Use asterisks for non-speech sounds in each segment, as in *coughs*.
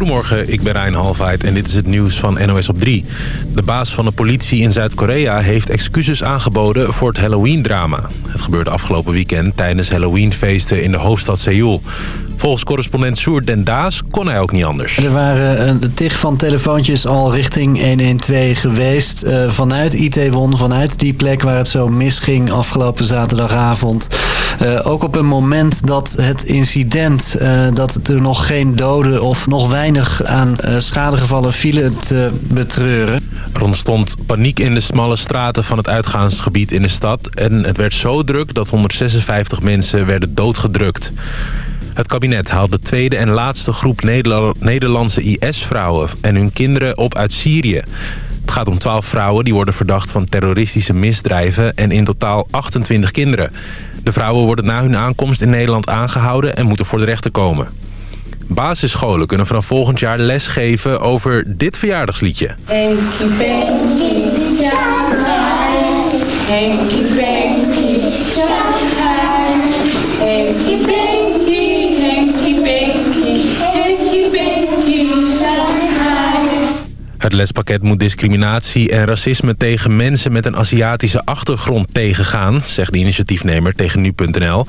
Goedemorgen, ik ben Rijn Halfheid en dit is het nieuws van NOS op 3. De baas van de politie in Zuid-Korea heeft excuses aangeboden voor het Halloween-drama. Het gebeurde afgelopen weekend tijdens Halloween-feesten in de hoofdstad Seoul. Volgens correspondent Soer Den Daas kon hij ook niet anders. Er waren een eh, tig van telefoontjes al richting 112 geweest. Uh, vanuit Itaewon, vanuit die plek waar het zo misging afgelopen zaterdagavond. Uh, ook op een moment dat het incident, uh, dat er nog geen doden of nog weinig aan schadegevallen vielen te betreuren. Er ontstond paniek in de smalle straten van het uitgaansgebied in de stad. En het werd zo druk dat 156 mensen werden doodgedrukt. Het kabinet haalt de tweede en laatste groep Nederlandse IS-vrouwen en hun kinderen op uit Syrië. Het gaat om 12 vrouwen die worden verdacht van terroristische misdrijven en in totaal 28 kinderen. De vrouwen worden na hun aankomst in Nederland aangehouden en moeten voor de rechter komen. Basisscholen kunnen vanaf volgend jaar les geven over dit verjaardagsliedje. Het lespakket moet discriminatie en racisme tegen mensen met een Aziatische achtergrond tegengaan, zegt de initiatiefnemer tegen nu.nl.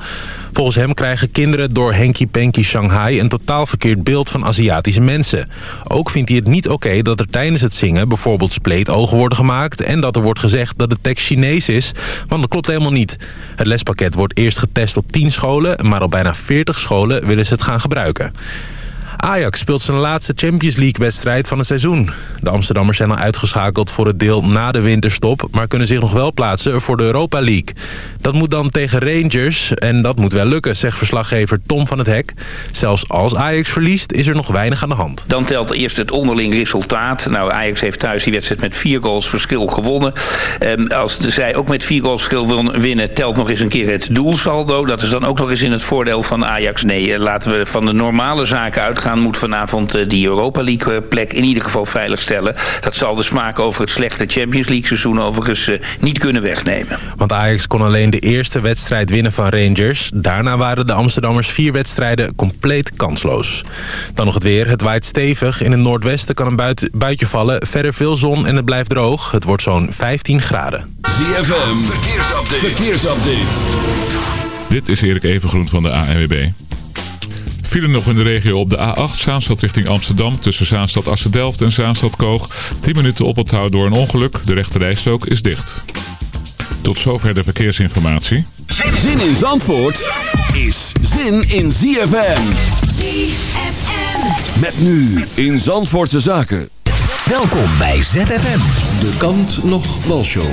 Volgens hem krijgen kinderen door Henky Panky Shanghai een totaal verkeerd beeld van Aziatische mensen. Ook vindt hij het niet oké dat er tijdens het zingen bijvoorbeeld spleetogen worden gemaakt en dat er wordt gezegd dat de tekst Chinees is, want dat klopt helemaal niet. Het lespakket wordt eerst getest op 10 scholen, maar op bijna 40 scholen willen ze het gaan gebruiken. Ajax speelt zijn laatste Champions League-wedstrijd van het seizoen. De Amsterdammers zijn al uitgeschakeld voor het deel na de winterstop... maar kunnen zich nog wel plaatsen voor de Europa League. Dat moet dan tegen Rangers en dat moet wel lukken, zegt verslaggever Tom van het Hek. Zelfs als Ajax verliest, is er nog weinig aan de hand. Dan telt eerst het onderling resultaat. Nou, Ajax heeft thuis die wedstrijd met vier goals verschil gewonnen. Um, als zij ook met vier goals verschil winnen, telt nog eens een keer het doelsaldo. Dat is dan ook nog eens in het voordeel van Ajax. Nee, eh, laten we van de normale zaken uitgaan moet vanavond eh, die Europa League eh, plek in ieder geval veiligstellen. Dat zal de smaak over het slechte Champions League seizoen overigens eh, niet kunnen wegnemen. Want Ajax kon alleen de eerste wedstrijd winnen van Rangers. Daarna waren de Amsterdammers vier wedstrijden compleet kansloos. Dan nog het weer. Het waait stevig. In het noordwesten kan een buitje vallen. Verder veel zon en het blijft droog. Het wordt zo'n 15 graden. ZFM. Verkeersupdate. Verkeersupdate. Dit is Erik Evengroen van de ANWB. Vielen nog in de regio op de A8 Zaanstad richting Amsterdam... tussen Zaanstad Assendelft en Zaanstad Koog. 10 minuten oponthoud door een ongeluk. De rechte rijstrook is dicht. Tot zover de verkeersinformatie. Zin in Zandvoort is zin in ZFM. ZFM. Met nu in Zandvoortse Zaken. Welkom bij ZFM. De kant nog show. *laughs*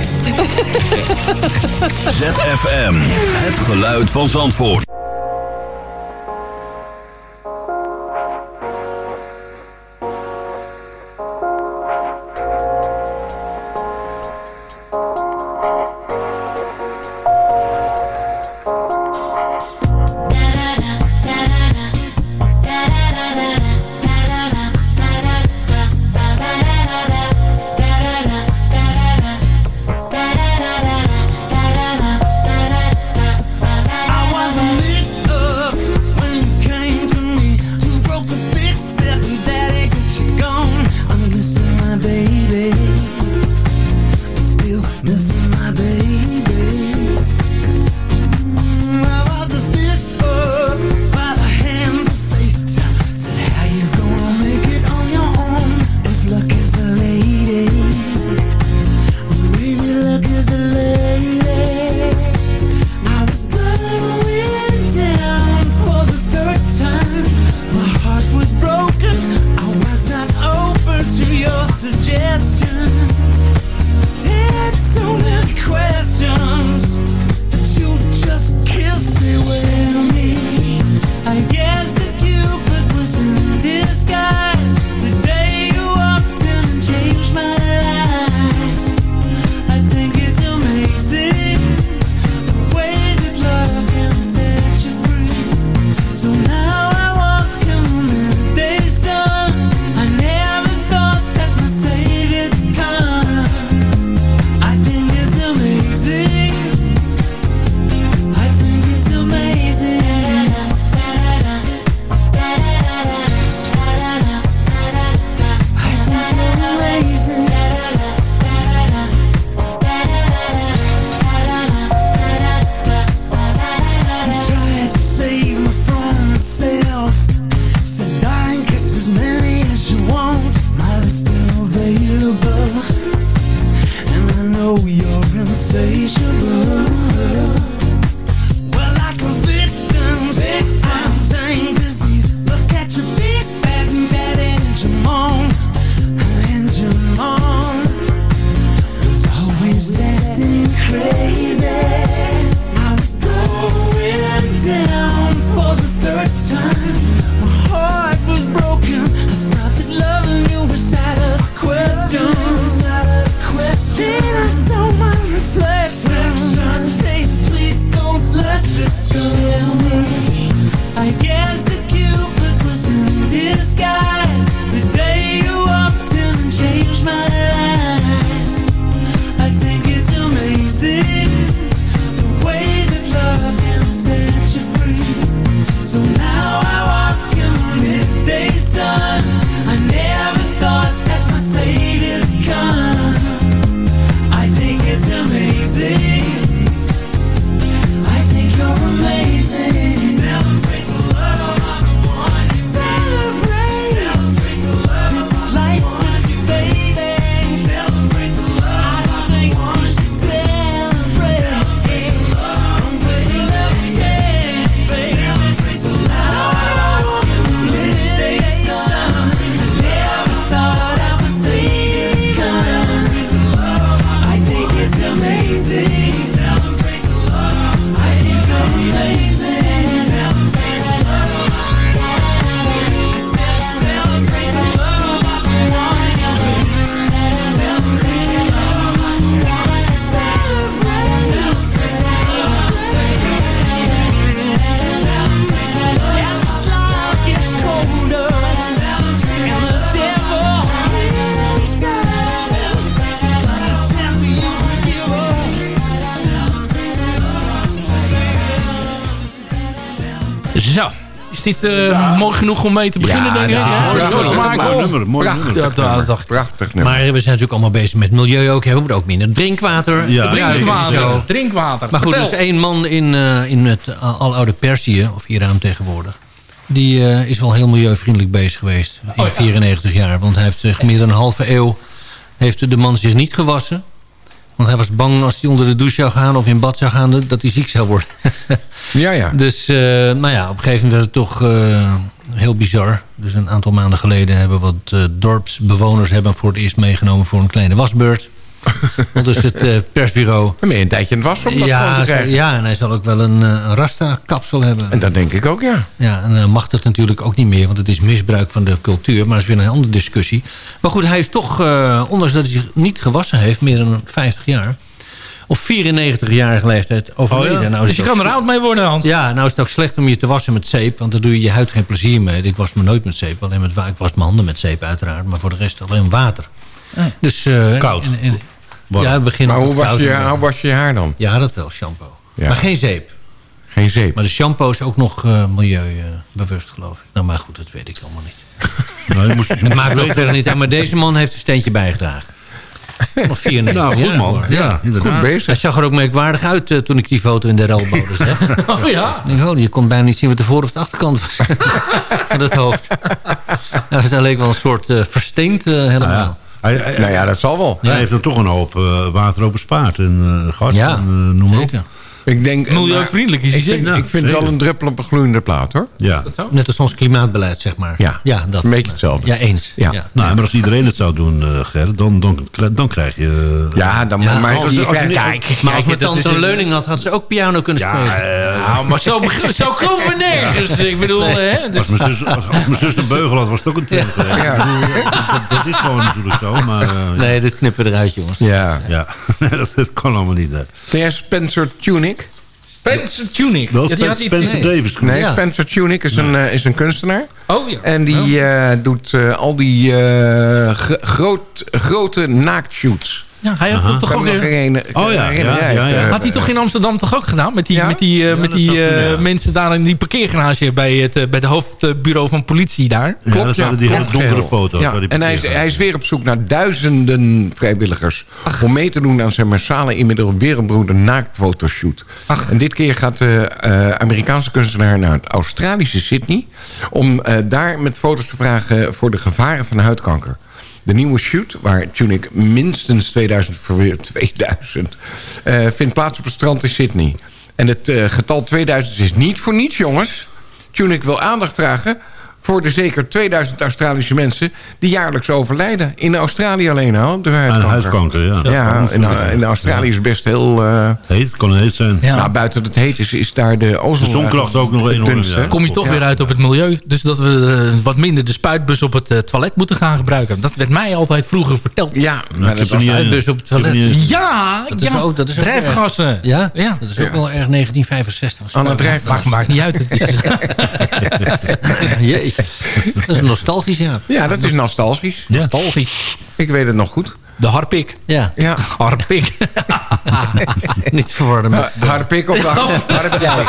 ZFM. Het geluid van Zandvoort. pray dit eh, mooi genoeg om mee te beginnen, denk ik? ja, gemaakt, mooi nummer, mooi Prachtig, nummer. dat- dat dacht ik. Prachtig nummer. Maar we zijn natuurlijk allemaal bezig met milieu ook. hè. We moeten ook minder drinkwater. Drinkwater. Drinkwater. Maar goed, er is één man in, eh, in het aloude Perzië, of Iran tegenwoordig. Die eh, is wel heel milieuvriendelijk bezig geweest. In Oh, ja. 94 jaar. Want hij heeft zich meer dan een halve eeuw... heeft de man zich niet gewassen. Want hij was bang als hij onder de douche zou gaan... of in bad zou gaan, dat hij ziek zou worden. Ja, ja. *laughs* Dus, eh, nou ja, op een gegeven moment werd het toch eh, heel bizar. Dus een aantal maanden geleden hebben wat eh, dorpsbewoners... hebben hem voor het eerst meegenomen voor een kleine wasbeurt. *laughs* Dus het eh, persbureau... Dan ben je een tijdje aan wassen om dat Ja, te ja, en hij zal ook wel een, eh, een Rasta-kapsel hebben. En dat denk ik ook, ja. Ja, en dan mag dat natuurlijk ook niet meer, want het is misbruik van de cultuur. Maar dat is weer een andere discussie. Maar goed, hij is toch, eh, ondanks dat hij zich niet gewassen heeft, meer dan 50 jaar... op 94-jarige leeftijd overleden. Oh ja? nou, Dus je kan er oud mee worden, Hans. Ja, nou is het ook slecht om je te wassen met zeep, want daar doe je je huid geen plezier mee. Ik was me nooit met zeep, alleen met water. Ik was mijn handen met zeep uiteraard, maar voor de rest alleen water. Dus, Koud. en- en- Warm. ja, het begint Maar hoe was, je, hoe was je haar dan? Ja, dat wel, shampoo. Ja. Maar geen zeep. Geen zeep. Maar de shampoo is ook nog eh, milieubewust, geloof ik. Nou, maar goed, dat weet ik allemaal niet. *laughs* Nou, je moest, Het maakt ook verder niet uit. Maar deze man heeft een steentje bijgedragen. Nog 94 nou, goed man. Ja, inderdaad. Goed Hij zag er ook merkwaardig uit eh, toen ik die foto in de relbode zag. *laughs* Oh ja. Ik denk, oh, je kon bijna niet zien wat de voor- of de achterkant was *laughs* van het hoofd. Nou, dus hij leek wel een soort eh, versteend eh, helemaal. Nou ja. Hij, hij- Nou ja, dat zal wel. hij heeft er toch een hoop eh, water op bespaard. En eh gas en eh, noem maar op. Ik denk, Milieuvriendelijk is hij ik vind, zeker. ik vind het wel een druppel op een gloeiende plaat, hoor. Ja. Net als ons klimaatbeleid, zeg maar. Ja, ja dat, een beetje hetzelfde. Ja, eens. Ja. Nou, maar als iedereen het zou doen, eh Ger, dan, dan, dan krijg je... eh, Ja, dan Ja, maar als- je als- krijgt- Kijk, maar als mijn tante een leuning had, had ze ook piano kunnen ja, spelen. eh, Nou, maar zo, zo komen we nergens. Ik bedoel, hè. Dus, als, mijn zus, als, als mijn zus een beugel had, was het ook een bedoel, dat, dat is gewoon natuurlijk zo, maar... Nee, dit knippen we eruit, jongens. Ja. Ja, *laughs* dat, dat kan allemaal niet. Hè. Spencer Tunick? Spencer Tunic. Wel Ja, die had Spencer, iets- Spencer nee. Davis. Nee, Ja. Spencer Tunick is, een, eh, is een kunstenaar. Oh ja. En die eh, doet eh, al die eh, gro- groot, grote naaktshoots. Ja, hij had toch ook... herinneren- Oh ja, ja, ja, ja. Had hij toch in Amsterdam toch ook gedaan? Met die, Ja? met die, eh, Ja, met die eh, ja. mensen daar in die parkeergarage bij het, eh, bij de hoofdbureau van politie daar. Ja, dat waren die hele klopt, donkere foto's. Ja, en hij hij is weer op zoek naar duizenden vrijwilligers... om mee te doen aan zijn massale inmiddels wereldberoemde naaktfotoshoot. En dit keer gaat de eh, Amerikaanse kunstenaar naar het Australische Sydney... om eh, daar met foto's te vragen voor de gevaren van huidkanker. De nieuwe shoot, waar Tunic minstens 2000, verweer- 2000 eh, vindt plaats op het strand in Sydney. En het eh, getal 2000 is niet voor niets, jongens. Tunic wil aandacht vragen voor de zeker 2000 Australische mensen... die jaarlijks overlijden. In Australië alleen al, door huidkanker. Aan huidkanker, ja. Ja, in, in Australië is het best heel... eh, Heet, kan heet zijn. Nou, buiten het heet is, is daar de ozon... De zonkracht ook nog enorm, ja. Kom je toch weer uit op het milieu. Dus dat we eh, wat minder de spuitbus op het eh, toilet moeten gaan gebruiken. Dat werd mij altijd vroeger verteld. Ja, maar dat was- Spuitbus op het toilet. Ja, Dat is ja. ook- dat is ook drijfgassen. Ja? ja. Dat is ook wel erg 1965. Anne drijf- Maakt, maakt niet uit. *laughs* *laughs* Het is-. *laughs* Dat is nostalgisch, ja. Ja, dat is nostalgisch. Nostalgisch. Ik weet het nog goed. De harpik. Ja, Ja. Harpik. *laughs* niet verwarren met Uh, harpik of harp jij?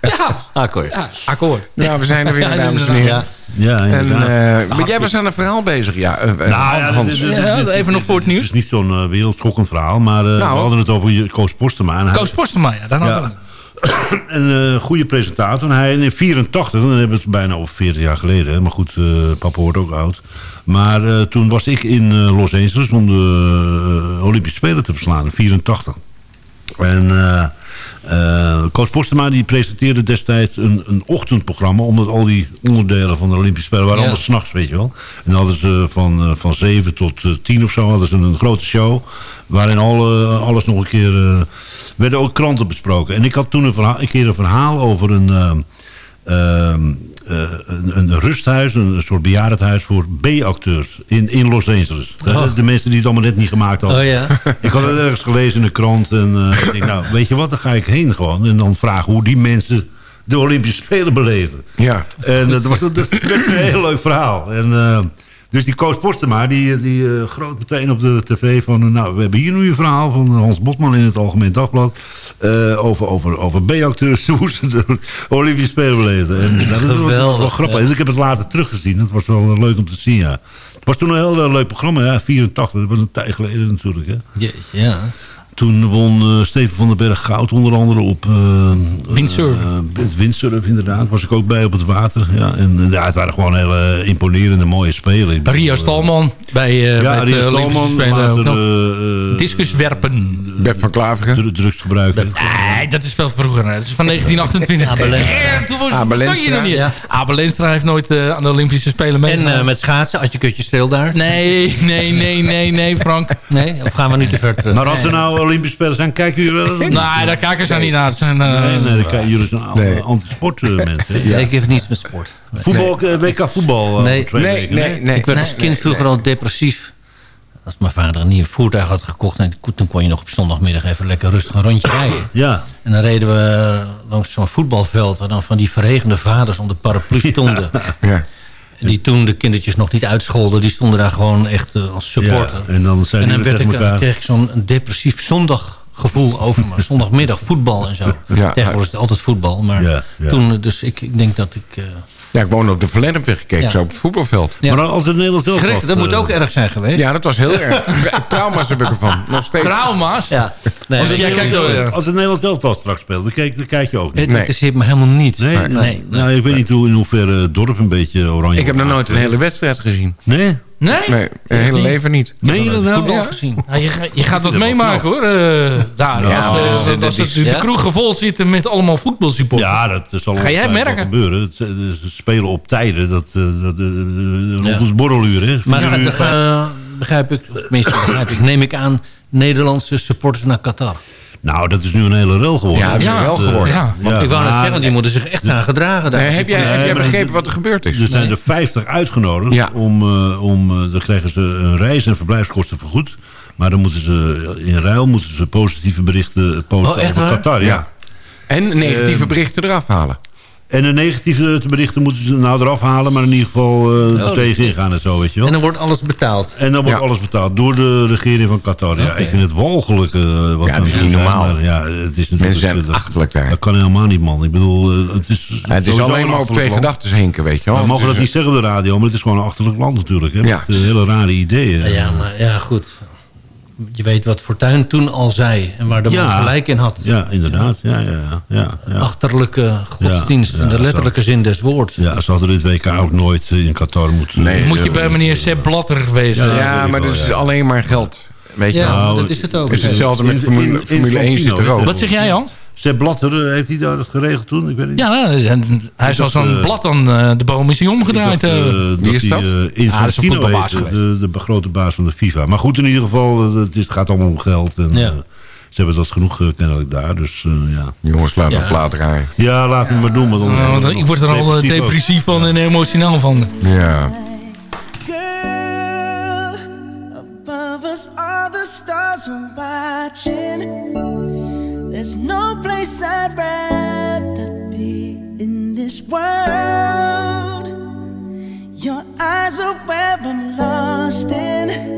ja, akkoord. ja, akkoord. Nou, we zijn er weer, Ja, dames en heren. Ja, En, inderdaad. eh, maar jij was aan een verhaal bezig, ja. eh, eh, Nou ja, dit- dit- Ja, even nog voor het nieuws. is niet zo'n eh, wereldschokkend verhaal, maar eh, we hadden het over Koos Postema. En Koos Postema, ja. Daar hadden we Ja. *coughs* Een eh, goede presentator. En hij in 84, dan hebben we het bijna over 40 jaar geleden. hè. Maar goed, eh, papa wordt ook oud. Maar eh, toen was ik in Los Angeles om de Olympische Spelen te verslaan in 84. En eh eh, Koos Postema die presenteerde destijds een, een ochtendprogramma... omdat al die onderdelen van de Olympische Spelen waren Ja. allemaal s'nachts, weet je wel. En dan hadden ze van, van 7 tot eh, 10 of zo hadden ze een grote show... waarin alle, alles nog een keer... werden ook kranten besproken. En ik had toen een, verhaal, een keer een verhaal over een... eh, ehm, eh, een, een rusthuis, een, een soort bejaardenhuis voor B-acteurs in, in Los Angeles. Oh. De mensen die het allemaal net niet gemaakt hadden. Oh ja. Ik had het ergens gelezen in de krant en eh, ik denk, nou, weet je wat, dan ga ik heen gewoon. En dan vragen hoe die mensen de Olympische Spelen beleven. Ja. En dat, was, dat werd een heel leuk verhaal. En, eh, dus die Koos Postema, die, die eh, groot meteen op de tv van... eh, nou, we hebben hier nu een verhaal van Hans Botman in het Algemeen Dagblad... eh, over, over, over B-acteurs, *laughs* hoe ze de Olympische Spelen beleefden. En dat is wel- grappig. ja. Ik heb het later teruggezien. Het was wel leuk om te zien, ja. Het was toen een heel eh, leuk programma, ja, 84. Dat was een tijd geleden natuurlijk, hè. Jeetje, ja. Toen won eh, Steven van den Berg goud onder andere op... eh, eh, het windsurfen inderdaad. Was ik ook bij op het water. Ja, en ja, het waren gewoon hele imponerende mooie spelen. Ria Stalman bij, eh Ja, bij Ria de Olympische Stalman. Spelen eh, eh, Discuswerpen. Bert van Klaveren. dru- drugsgebruiker. Nee, dat is veel vroeger. Dat is van 1928. Abel Enstra. Eh, Toen was Abel bestond je nog niet. Abel Enstra heeft nooit eh, aan de Olympische Spelen En meegedaan. eh, met schaatsen, als je kutje stil daar. Nee, nee, nee, nee, nee, Frank. Nee? Of gaan we nu te ver terug? Maar als er nou Olympische Spelen zijn, kijken jullie wel eens? Nee, daar kijken ze niet naar. Het zijn, eh, Nee, nee, dan kijken jullie zijn Nee. anti-sport eh, mensen. Nee, ik heb niets met sport. Nee. Voetbal, eh, WK voetbal. eh, Nee. twee Nee, weken, nee, nee. ik werd nee, als kind nee, vroeger nee. al depressief. Als mijn vader een nieuw voertuig had gekocht... En toen kon je nog op zondagmiddag even lekker rustig een rondje rijden. Ja, En dan reden we langs zo'n voetbalveld... waar dan van die verregende vaders onder paraplu stonden. Ja. Die toen de kindertjes nog niet uitscholden... die stonden daar gewoon echt eh, als supporter. Ja, en dan en dan werd ik, elkaar- kreeg ik zo'n depressief zondaggevoel over me. *laughs* Zondagmiddag voetbal en zo. Ja. Tegenwoordig is het altijd voetbal. Maar Ja, ja. toen, eh, dus ik, ik denk dat ik... ja, ik woon op de Verlennepweg gekeken, Ja. zo op het voetbalveld. ja. Maar als het Nederlands zelf Schrik, was, dat moet eh, ook erg zijn geweest. Ja, dat was heel erg. Tra- *laughs* Trauma's heb ik ervan. Nog steeds. Trauma's. Ja. Nee, Als het, jij kijkt als het Nederlands elftal straks speelt, dan kijk, dan kijk je ook niet. het Nee. interesseert me helemaal niet. Nee, nee. nee. Nou, ik weet niet hoe, in hoeverre het dorp een beetje oranje Ik heb nog nooit een hele wedstrijd gezien. Nee? Nee? Nee, mijn hele leven niet. Je dat voetbal Ja. gezien. Ja, je, ga- je gaat wat wel meemaken hoor. eh, daar. Als eh, dat als is- het- de ja. kroegen vol zitten met allemaal voetbalsupporters. Ja, dat zal Ga jij merken? gebeuren. Het, eh, Ze spelen op tijden. Dat, eh, dat, eh, rond Ja. het borreluur, hè? Maar gaat uur, eh, begrijp ik, of tenminste begrijp ik, neem ik aan Nederlandse supporters naar Qatar. Nou, dat is nu een hele rel geworden. Ja, dat is Ja, wel eh, geworden. ja. Want ik wou net zeggen, die moeten zich echt aan gedragen. Daar. Nee, heb jij, Nee, heb jij begrepen wat er gebeurd is? Er zijn er 50 uitgenodigd. Ja. Om, eh, om, eh, dan krijgen ze een reis- en verblijfskosten vergoed. Maar dan moeten ze in ruil moeten ze positieve berichten posten Oh, echt over waar? Qatar. Ja. Ja. En negatieve Eh, berichten eraf halen. En de negatieve berichten moeten ze nou eraf halen, maar in ieder geval eh er dat tegen ingaan en zo, weet je wel. En dan wordt alles betaald. En dan wordt Ja. alles betaald door de regering van Qatar. Ja, ik vind het walgelijk. eh, wat Ja, dat is niet normaal. maar ja, het is natuurlijk, Mensen zijn dat- achterlijk daar. Dat kan helemaal niet, man. Ik bedoel, eh, het is, Ja, het is alleen een maar op twee land. gedachten hinken, weet je wel. We mogen Dus, dat niet zeggen op de radio, maar het is gewoon een achterlijk land natuurlijk. Hè, Ja. Met hele rare ideeën. Ja, maar ja, goed. Je weet wat Fortuyn toen al zei. En waar de man gelijk in had. Ja, inderdaad. Ja, ja, ja, ja. Achterlijke godsdienst. Ja, ja, in de zo. letterlijke zin des woords. Ja, ze hadden dit WK ook nooit in Qatar moeten... Nee, Moet je bij meneer Sepp Blatter wezen. Ja, maar dat is alleen maar geld. Weet je. Nou, dat is het ook. Het is hetzelfde met In- Formule, in- in Formule 1 zit er ook. Wat zeg jij, Jan? Sepp Blatter, heeft hij dat geregeld toen? Ik weet niet. Ja, en hij is als een eh, blad aan eh, de boom is hij omgedraaid. dacht, eh. Wie is hij, dat? eh, Ah, dat is een Infantino voetbalbaas heet, geweest. de, de grote baas van de FIFA. Maar goed, in ieder geval, het, is- het gaat allemaal om geld. En, Ja. ze hebben dat genoeg eh, kennelijk daar. Dus eh, ja. Jongens, laat Ja. een plaat draaien. Ja, laat hem maar doen. Want dan Nou, want ik word er al Depressief van en emotioneel van. Ja. Girl, above us all the stars are watching. There's no place I'd rather be in this world. Your eyes are where I'm lost in.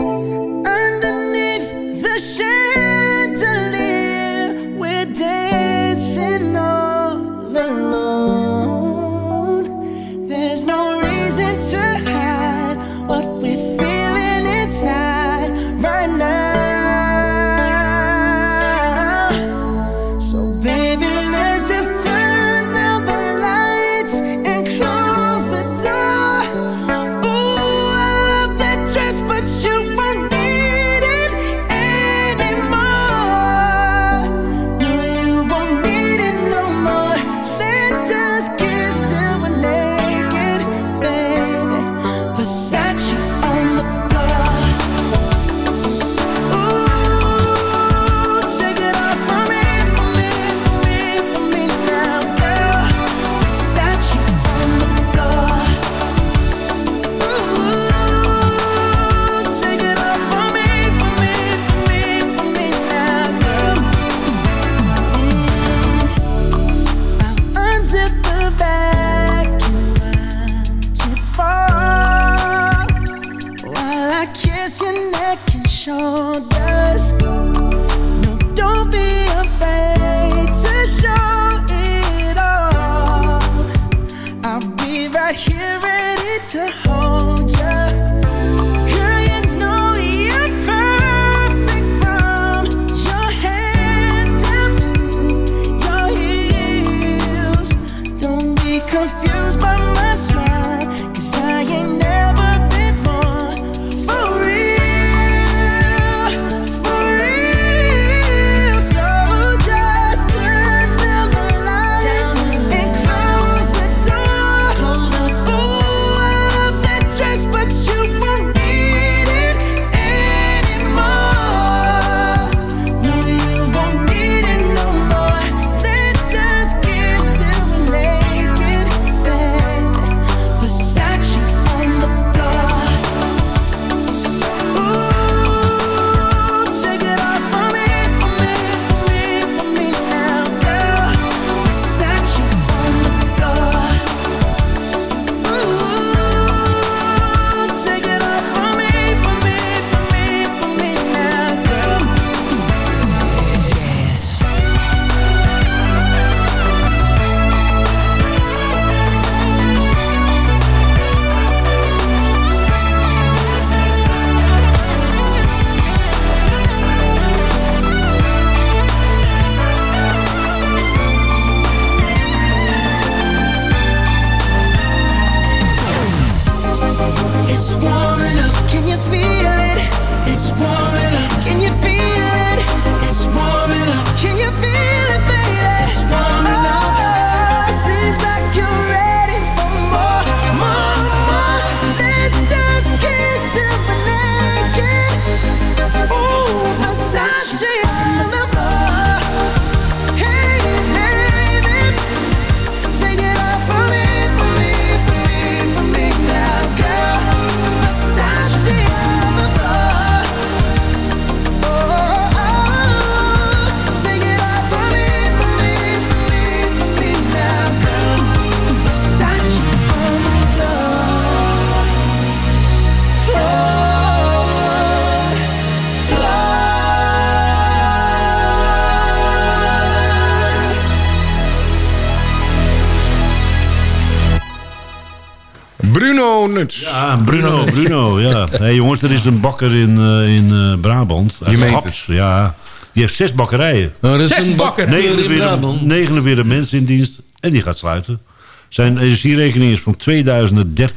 Ja, Bruno, Bruno, ja. hey, jongens, er is een bakker in, eh, in eh, Brabant. Je meent Haps, Ja, die heeft zes bakkerijen. Nou, dat Zes een bakker. 49, 49 mensen in dienst en die gaat sluiten. Zijn energierekening is van 2000 naar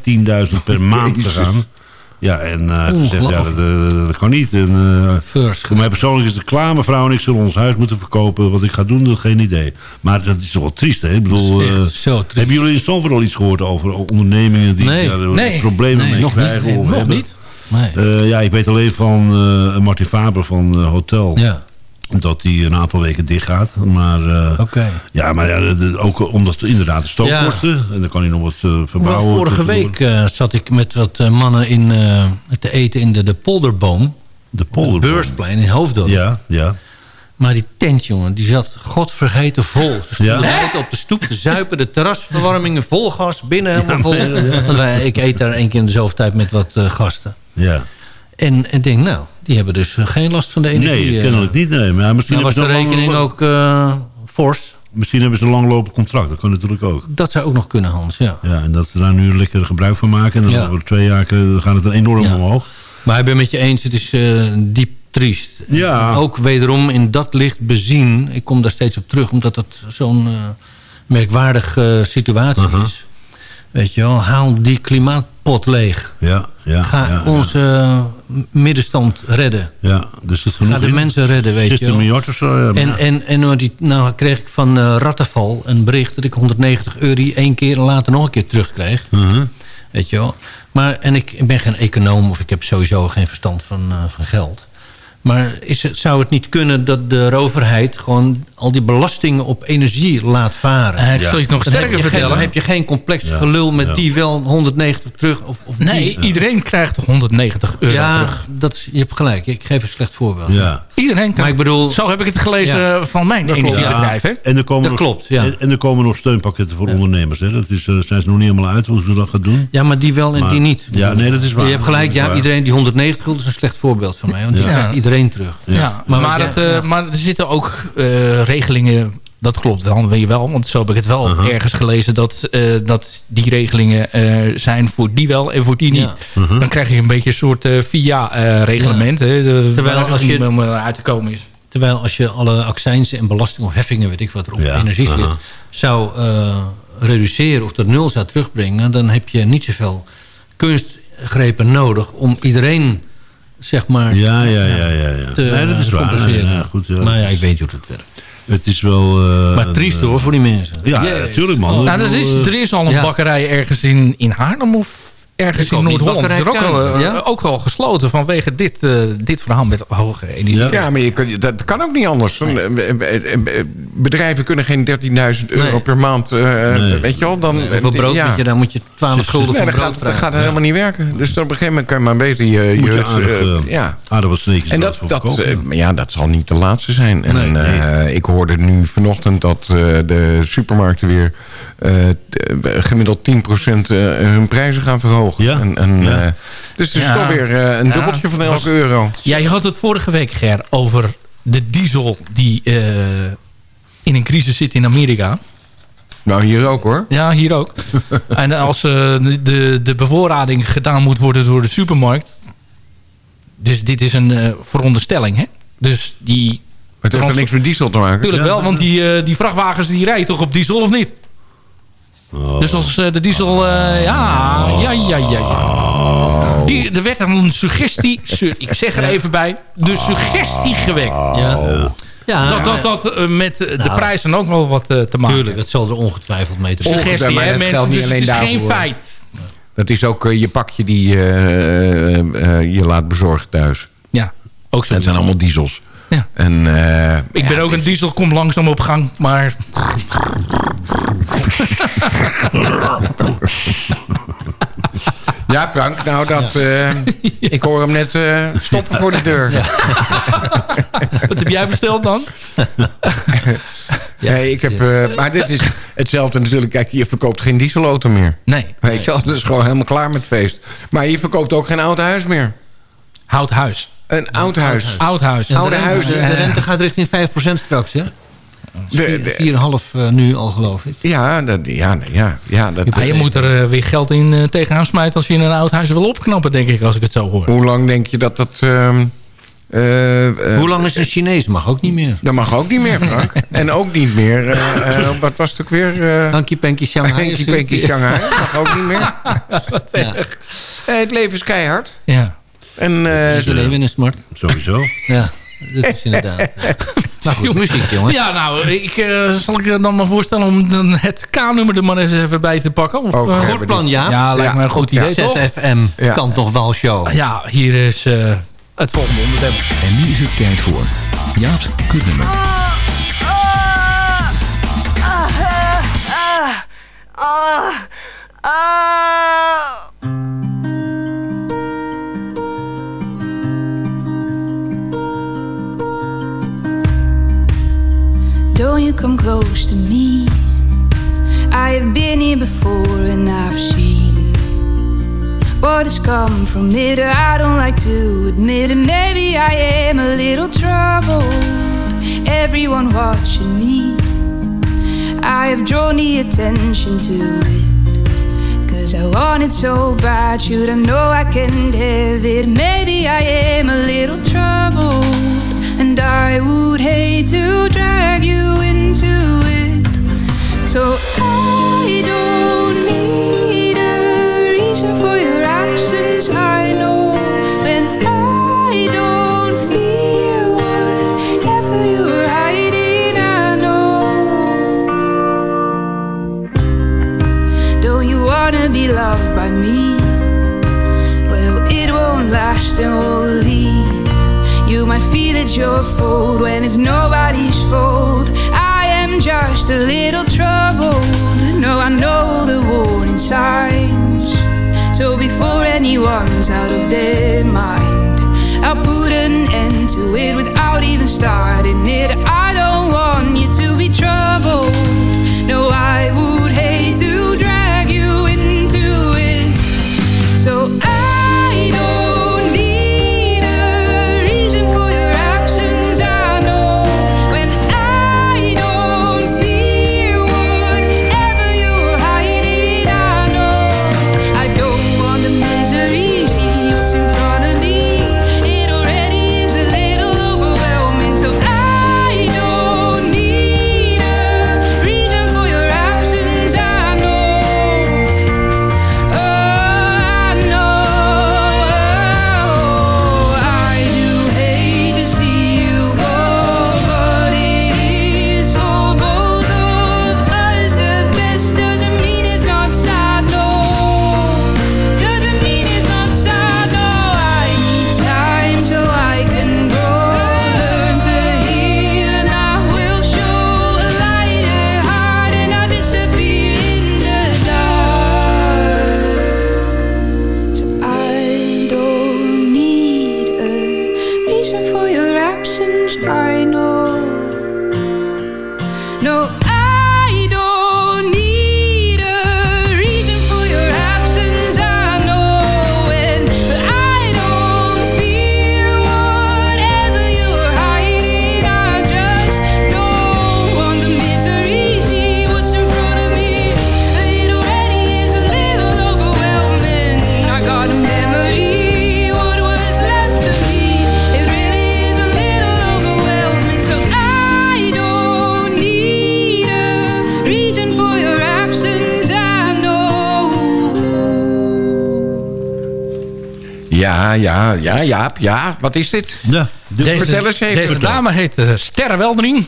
13.000 per maand gegaan. Ja, en eh gezegd, ja, dat, dat, dat kan niet. En, eh, First. voor mij persoonlijk is het klaar, mevrouw en ik zullen ons huis moeten verkopen. Wat ik ga doen, dat geen idee. Maar dat is toch wel triest, hè? Ik bedoel, Dat is echt zo triest. hebben jullie in Stamford al iets gehoord over ondernemingen die Nee. daar Nee. problemen Nee, mee nog niet. krijgen? Nee, of Nog hebben? niet. Nee. Ja, ik weet alleen van Martin Faber van Hotel. ja, Dat die een aantal weken dicht gaat. Maar, eh, oké. ja, maar ja, ook omdat inderdaad de stookkosten. En dan kan hij nog wat Wel, verbouwen. vorige week eh, zat ik met wat mannen in, te eten in de, de Polderboom. De polderboom. beursplein in Hoofddorp. Ja, ja. Maar die tent, jongen, die zat godvergeten vol. Ze stonden Ja. op de stoep te zuipen. De terrasverwarmingen vol gas, binnen helemaal vol. Want wij, ik eet daar één keer in de zoveel tijd met wat gasten. ja. En ik denk, nou, die hebben dus eh, geen last van de energie. Nee, eh. kennelijk niet. Nee. Maar misschien, Nou was de rekening ook eh, fors. misschien hebben ze een langlopend contract. Dat kan natuurlijk ook. Dat zou ook nog kunnen, Hans, ja. Ja, en dat ze daar nu lekker gebruik van maken. En dan Ja. over twee jaar gaat het enorm Ja. omhoog. Maar ik ben met je eens, het is diep triest. Ja. En Ook wederom in dat licht bezien. Ik kom daar steeds op terug, omdat het zo'n eh, merkwaardige situatie is. Weet je wel, haal die klimaatpot leeg. Ja, ja. Ga ja, onze middenstand redden. Ja, dus dat genoeg Ga de in? mensen redden, weet 16 je wel. miljard of zo. Ja, En, maar- en, en nou, die, nou kreeg ik van eh Rattenval een bericht... dat ik 190 euro één keer en later nog een keer terugkreeg. Mhm. Weet je wel. Maar, en ik, ik ben geen econoom of ik heb sowieso geen verstand van, eh, van geld. Maar is het, zou het niet kunnen dat de overheid gewoon al die belastingen op energie laat varen? Eh, ik zal je het nog Dan sterker je geen- vertellen. Dan heb je geen complex Ja, gelul met ja. die wel 190 terug of, of Nee, die. iedereen krijgt toch 190 euro Ja, terug. dat is, je hebt gelijk. Ik geef een slecht voorbeeld. ja. Iedereen Maar ik bedoel- Zo heb ik het gelezen Ja. van mijn energiebedrijf. Hè? En er komen Dat nog, klopt, ja. En, en er komen nog steunpakketten voor ondernemers. Hè? Dat is, eh, zijn ze nog niet helemaal uit hoe ze dat gaan doen. Ja, maar die wel en Maar- die niet. Ja, nee, dat is waar. Je hebt gelijk, ja, iedereen die 190 gulden is een slecht voorbeeld van mij. Want die Ja. krijgt iedereen terug. Ja, Maar maar, eh, maar er zitten ook eh, regelingen... Dat klopt wel, weet je wel. Want zo heb ik het wel Uh-huh. ergens gelezen... Dat, eh, dat die regelingen eh, zijn voor die wel en voor die niet. Ja. Uh-huh. Dan krijg je een beetje een soort eh, via-reglement. Terwijl Terwijl als je- om uit te komen is. Terwijl als je alle accijnsen en belasting of heffingen, weet ik wat er op Ja, energie zit, aha. zou reduceren of tot nul zou terugbrengen, dan heb je niet zoveel kunstgrepen nodig om iedereen, zeg maar, Ja, ja, ja, ja. ja. te nee, dat is waar. goed, ja. Maar ja, ik weet niet hoe het werkt. Het is wel... eh, maar triest een, hoor, voor die mensen. Ja, natuurlijk man. Nou, er is, eh, er is al een ja. bakkerij ergens in, in Haarlem of ergens in Noord-Holland. is er ook bakkerij al, eh, ja? ook al gesloten vanwege dit, eh, dit verhaal met hoge energie. Ja. Ja, maar je kan, dat kan ook niet anders. Eh, Bedrijven kunnen geen 13.000 euro Nee. per maand, eh, Nee. weet je wel. Dan, Hoeveel brood ja. moet je, dan moet je 12 gulden Nee, voor dat brood gaat, dat gaat helemaal niet werken. Dus op een gegeven moment kan je maar beter je... Moet je je aardig, ja. aardig wat sneetjes En dat, ja. maar ja, dat zal niet de laatste zijn. En eh, ik hoorde nu vanochtend dat eh, de supermarkten weer gemiddeld 10% eh, hun prijzen gaan verhogen. Ja. En, en, Ja. eh, dus het is Ja. toch weer eh, een Ja. dubbeltje van elke Was- euro. Ja, je had het vorige week, Ger, over de diesel die eh, in een crisis zit in Amerika. Nou, hier ook hoor. Ja, hier ook. *laughs* en als eh, de, de, de bevoorrading gedaan moet worden door de supermarkt. Dus dit is een eh, veronderstelling, hè? Dus die... Maar het heeft er niks met diesel te maken. Natuurlijk wel, want die, eh, die vrachtwagens die rijden toch op diesel of niet? Oh. Dus als eh, de diesel... eh, ja, ja, ja, ja, ja. Die, er werd een suggestie... su- ik zeg er even bij. De suggestie gewekt. Ja. Ja, Dat dat, dat eh, met de Nou. prijzen ook wel wat te maken Tuurlijk, het zal er ongetwijfeld mee te maken. Suggestie, hè, dat mensen. Dus het is geen feit. Dat is ook je pakje die eh, eh, eh, je laat bezorgen thuis. Ja, ook zo. Het zijn allemaal diesels. Ja. En, eh, Ik ben ook een diesel, kom langzaam op gang, maar... *laughs* ja, Frank, nou dat... eh, Ik hoor hem net eh, stoppen voor de deur. *laughs* Wat heb jij besteld dan? nee, ik heb, eh, maar dit is hetzelfde natuurlijk. Kijk, je verkoopt geen dieselauto meer. Nee. Weet je wel, dat is gewoon helemaal klaar met feest. Maar je verkoopt ook geen oud huis meer. Hout huis. Een oud huis. Oud huis. Ja, de, Oude rente, huizen. de, de rente gaat richting 5% straks, hè? De- de- 4,5 eh, nu al geloof ik. Ja, dat, ja, ja, ja, dat, Ja, je moet er eh, weer geld in eh, tegenaan smijten als je in een oud huis wil opknappen, denk ik, als ik het zo hoor. Hoe lang denk je dat dat... ehm, eh, eh, Hoe lang is een Chinees? Mag ook niet meer. Dat mag ook niet meer, Frank. *laughs* en ook niet meer... eh, eh, wat was het ook weer? eh Hanky Panky Shanghai. Hanky. Panky Shanghai. Mag ook niet meer. *laughs* Ja, Eh, het leven is keihard. Ja. En, eh, is alleen weer een smart. Sowieso. Ja, dat is inderdaad. *laughs* eh. Maar goed, muziek jongen. Ja, nou, ik, eh, zal ik je dan maar voorstellen om dan het K-nummer er maar eens even bij te pakken? Of, eh, Goed plan, ja. ja, lijkt Ja, me een goed idee, toch? ZFM Ja. kan toch wel show. Ja, hier is eh, het volgende onderdeel. En nu is het tijd voor Jaap's kutnummer. Don't you come close to me. I have been here before and I've seen what has come from it. I don't like to admit it. Maybe I am a little troubled. Everyone watching me. I have drawn the attention to it. Cause I want it so bad. Should I know I can't have it? Maybe I am a little troubled. And I would hate to drag you into it. So I don't need a reason for your absence. I know when I don't feel whatever you're hiding. I know. Don't you wanna be loved by me? Well, it won't last and might feel it's your fault when it's nobody's fault. I am just a little troubled. No, I know the warning signs. So before anyone's out of their mind, I'll put an end to it without even starting it. I don't want you to be troubled. Ja, ja, ja, Jaap, ja. Wat is dit? Ja, Vertel eens even. Deze dame heet eh, Sterre Weldering.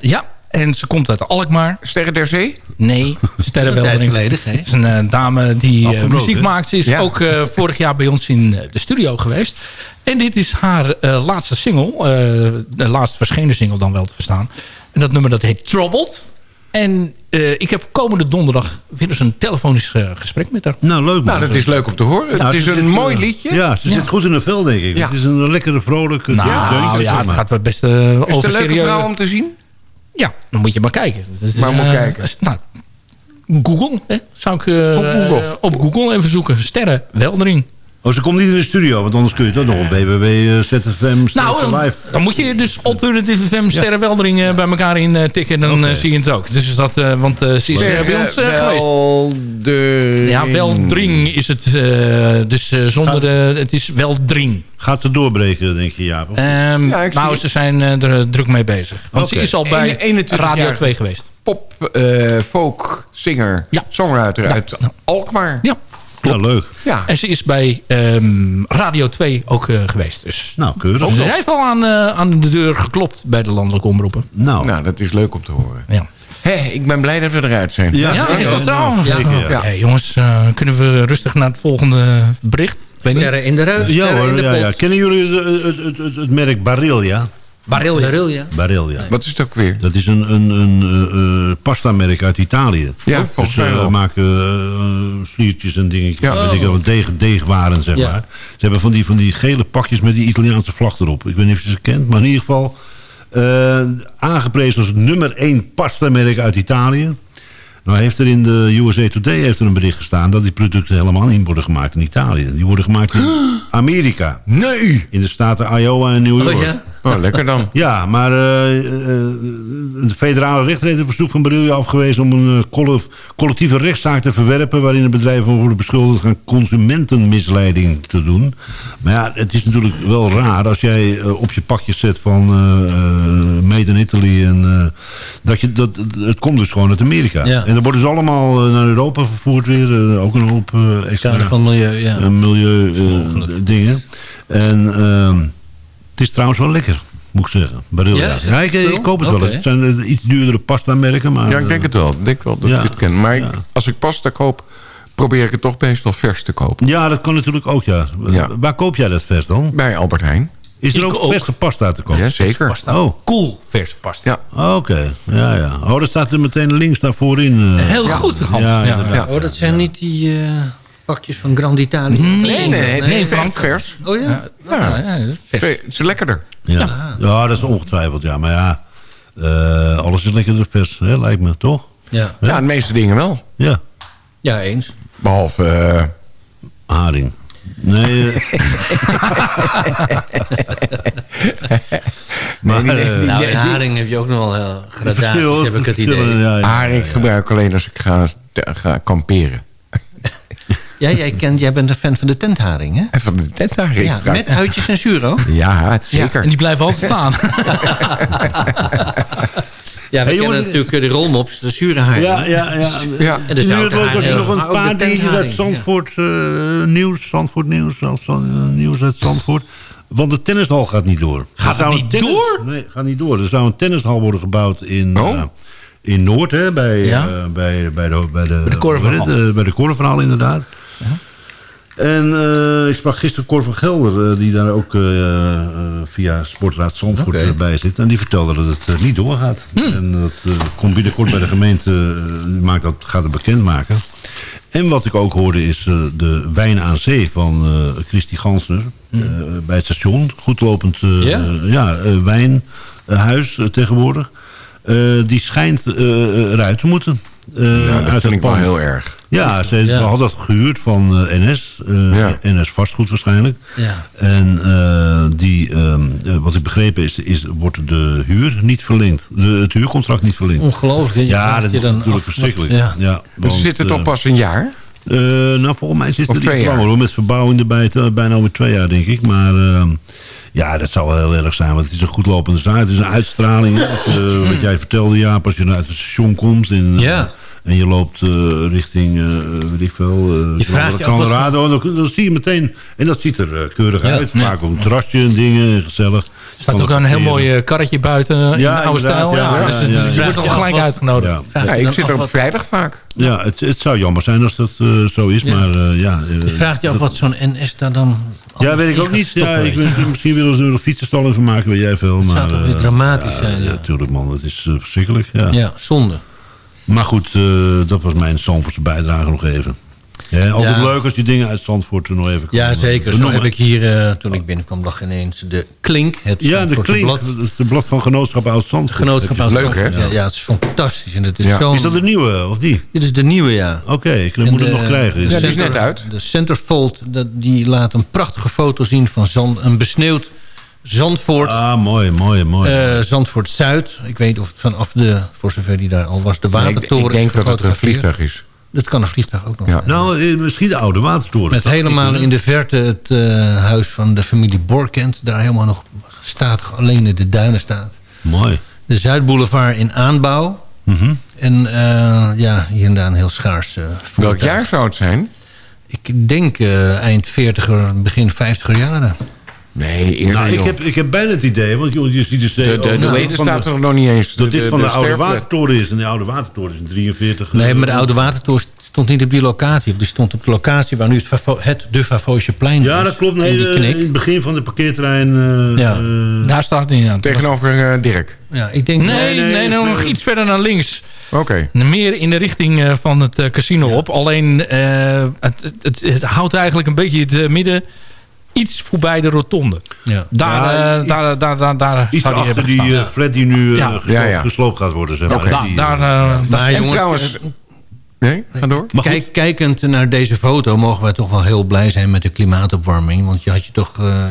Ja, en ze komt uit Alkmaar. Sterren der Zee? Nee, *laughs* Sterre Een tijd Weldering. geleden, hè? Het is een eh, dame die eh, muziek maakt. Ze is Ja. ook eh, vorig jaar bij ons in eh, de studio geweest. En dit is haar eh, laatste single. eh, de laatst verschenen single dan wel te verstaan. En dat nummer dat heet Troubled. En eh, ik heb komende donderdag weer eens een telefonisch eh, gesprek met haar. Nou, leuk man. Nou, dat is leuk om te horen. Nou, het is een mooi eh, liedje. Ja, ze Ja. zit goed in de vel, denk ik. Ja. Het is een lekkere, vrolijke... Nou deuntje, ja, het maar. gaat best eh, Is het over een leuke vrouw om te zien? Ja, dan moet je maar kijken. Dat is, Maar moet kijken. Nou, Google, hè, zou ik Op Google. op Google even zoeken. Sterren Weldering. Oh, ze komt niet in de studio, want anders kun je toch nog op BBW eh, ZFM Nou, dan, live. dan moet je dus Alternative FM Sterrenweldering eh, bij elkaar in eh, tikken. Dan zie je het ook. Dus dat, eh, want eh, ze is bij ons geweest. Weldering. Ja, Weldring is het. eh, dus eh, zonder de... Het is Weldring. Gaat ze doorbreken, denk je, Jaap? Ehm, Ja, ik nou, zie- ze zijn er druk mee bezig. Want ze is al bij 21 Radio jaar. 2 geweest. Pop, eh, folk, zinger, Ja. songwriter uit Alkmaar. Ja. Ja, leuk. Ja. En ze is bij ehm, Radio 2 ook eh, geweest. Dus Nou, keurig. ook, hij heeft al aan, eh, aan de deur geklopt bij de landelijke omroepen. Nou, Nou, dat is leuk om te horen. Ja, Hé, ik ben blij dat we eruit zijn. ja, ja is dat zo? Ja. jongens, eh, kunnen we rustig naar het volgende bericht? Sterren in de ruit, Ja in hoor, de ja, ja. Kennen jullie het, het, het, het, het merk Barilla? Barilla. Barilla. Wat is het ook weer? Dat is een, een, een eh, eh, pasta-merk uit Italië. Ja, Dus volgens ze mij wel. maken eh, sliertjes en dingetjes. Ja. Weet ik wel, deeg, deegwaren, zeg Ja. maar. Ze hebben van die, van die gele pakjes met die Italiaanse vlag erop. Ik weet niet of je ze kent, maar in ieder geval... eh, aangeprezen als het nummer 1 pasta-merk uit Italië. Nou heeft er in de USA Today heeft er een bericht gestaan... dat die producten helemaal niet worden gemaakt in Italië. Die worden gemaakt in Amerika. Nee! In de staten Iowa en New York. Oh ja? Oh, lekker dan. *laughs* Ja, maar eh, eh, de federale rechter heeft een verzoek van Barilla afgewezen... om een eh, colle- collectieve rechtszaak te verwerpen... waarin de bedrijven van worden beschuldigd aan consumentenmisleiding te doen. Maar ja, het is natuurlijk wel raar als jij eh, op je pakje zet van eh, eh, Made in Italy... En, eh, dat je, dat, het komt dus gewoon uit Amerika. Ja. En dan worden ze allemaal eh, naar Europa vervoerd weer. eh, ook een hoop eh, extra Kader van milieu, ja. eh, milieu eh, dingen. En ehm, het is trouwens wel lekker, moet ik zeggen. Barilla. Ja, Ja, het ik, koop het wel eens. Het zijn eh, iets duurdere pasta merken. Maar, Ja, ik denk het wel. Ik denk wel dat Ja. ik het ken. Maar ik- als ik pasta koop, probeer ik het toch meestal vers te kopen. Ja, dat kan natuurlijk ook, ja. Ja. Waar koop jij dat vers dan? Bij Albert Heijn. Is er Ik ook, ook. verse pasta te kopen? Ja, zeker. Pasta. Oh. Cool verse pasta. Ja. Oké, ja, ja. Oh, dat staat er meteen links daarvoor in. eh. Heel goed, Hans. Ja, Ja. Oh, dat zijn niet die eh, pakjes van Grand Italia. Nee, nee, nee, vers, Frank. vers. Oh ja? Ja, ja, vers. Nee, Het is lekkerder. Ja. ja, dat is ongetwijfeld, ja. Maar ja, eh, alles is lekkerder vers, hè, lijkt me, toch? Ja. Ja, de meeste dingen wel. Ja, Ja, eens. Behalve... eh, haring. Nee, eh, *laughs* maar, nee, nee, nee, Nou, in haring heb je ook nog wel gradaties, verschil- heb ik het idee. verschillen, ja, ja, haring gebruik ik alleen als ik ga, ga kamperen. Ja, jij, kent, jij bent een fan van de tentharing, hè? En van de tentharing. Ja, met uitjes en zuur ook. *laughs* Ja, zeker. En die blijven altijd *laughs* staan. Ja, we Hey, kennen jongen, natuurlijk eh, de rolmops, de zure haring. Ja, ja, ja. Ja. En de zoute als je nog een paar dingetjes uit Zandvoort eh, nieuws, Zandvoort nieuws, Zand- eh, nieuws uit Zandvoort. Want de tennishal gaat niet door. Gaat het niet tennis- door? Nee, gaat niet door. Er zou een tennishal worden gebouwd in, Oh. in Noord, hè, bij, Ja. bij, bij de, bij de, Bij de Korverhal. bij de- bij de Korverhal inderdaad. En eh, ik sprak gisteren Cor van Gelder, eh, die daar ook eh, via Sportraad Zandvoort eh, bij zit. En die vertelde dat het niet doorgaat. En dat komt binnenkort bij de gemeente, maakt dat, gaat het bekendmaken. En wat ik ook hoorde is de wijn aan zee van Christy Gansner. eh, bij het station, goedlopend Ja? ja, wijnhuis tegenwoordig. Die schijnt eruit te moeten. Ja, dat uit vind ik wel heel erg. Ja, ze Ja. had dat gehuurd van eh, NS. eh, Ja. NS vastgoed waarschijnlijk. Ja. En eh, die, ehm, eh, wat ik begrepen is, is, wordt de huur niet verlengd. De, het huurcontract niet verlengd. Ongelooflijk. Ja, dat is natuurlijk af verschrikkelijk. Ja. ja. Dus want, het eh, toch pas een jaar? Eh, nou, volgens mij zit Of het iets langer hoor. Met verbouwing erbij, bijna over twee jaar denk ik. Maar ehm, ja, dat zou wel heel erg zijn. Want het is een goedlopende zaak. Het is een uitstraling. hè. Eh, *clears throat* wat jij vertelde, Jaap, als je uit het station komt. En, eh, Ja. En je loopt eh, richting, eh weet ik veel, eh, wat- Colorado. Dan, dan zie je meteen, en dat ziet er keurig Ja. uit. Vaak ook een terrasje en dingen, en gezellig. Er staat ook een heel mooi eh, karretje buiten in de oude stijl. Ja, ja, dus ja, dus ja, je wordt al gelijk uitgenodigd. Ja, ik zit er op vrijdag vaak. ja het, het zou jammer zijn als dat eh, zo is. Ja. Maar eh, ja, eh, Je vraagt je af wat zo'n NS daar dan... Ja, weet ik ook niet. Ja, ik, weet- misschien willen ze er een fietsenstalling van maken, weet jij veel. Het Maar, zou toch weer eh, dramatisch zijn, ja. Ja, tuurlijk man, het is eh, verschrikkelijk. Ja. Ja, zonde. Maar goed, eh, dat was mijn Zandvoortse bijdrage nog even. Ja, altijd Ja. leuk als die dingen uit Zandvoort er nog even komen. Ja, zeker. Zo heb ik hier, eh, toen ik binnenkwam, lag ineens de Klink. Het Ja, de Klink. blad. Blad van Genootschap Oud Zandvoort. Genootschap Oud Zandvoort. Ja, ja, het is fantastisch. En het is, Ja. Is dat de nieuwe, of die? Dit is de nieuwe, ja. Oké, ik moet het nog krijgen. de Ja, die is net uit. De Centerfold, dat, die laat een prachtige foto zien van zand, een besneeuwd Zandvoort. Ah, mooi, mooi, mooi. Eh, Zandvoort Zuid. Ik weet of het vanaf de, voor zover die daar al was, de Nee, ik- watertoren. ik denk dat het een vliegtuig is. Dat kan een vliegtuig ook nog. Ja. Nou, eh, misschien de oude watertoren. Met helemaal in de verte het eh, huis van de familie Borkent. Daar helemaal nog statig alleen in de duinen staat. Mooi. De Zuidboulevard in aanbouw. Mhm. En eh, ja, hier en daar een heel schaars eh, Welk jaar zou het zijn? Ik denk eind 40er, begin 50er jaren. Nee, eerder Nou, ik heb, ik heb bijna het idee, want je, je ziet dus... De, de, de weten van staat de- er nog niet eens. Dat dit de, van de, oude watertoren is. En die oude watertoren is in 43. Nee, eh, maar de oude watertoren stond niet op die locatie. Die stond op de locatie waar nu het, Favo- het de plein is. Ja, dat klopt. Nee, in die eh, knik. in het begin van de parkeerterrein... eh, Ja. eh, Daar staat hij aan. Tegenover eh, Dirk. Ja, ik denk... Nee, nee, nou, nog iets verder naar links. Oké. Meer in de richting eh, van het eh, casino op. Alleen, eh, het, het, het, het houdt eigenlijk een beetje het eh, midden iets voorbij de rotonde. Ja. Daar, Ja, eh, daar, daar, daar, daar Iets zou die achter hebben die gestaan. eh, flat die nu eh, Ja. gesloopt, Ja, ja. gesloopt gaat worden. Zeg maar. Die, daar, daar, Maar En jongens, trouwens... Nee, ga door. Kijk, kijkend naar deze foto mogen wij toch wel heel blij zijn met de klimaatopwarming. Want je had je toch, eh,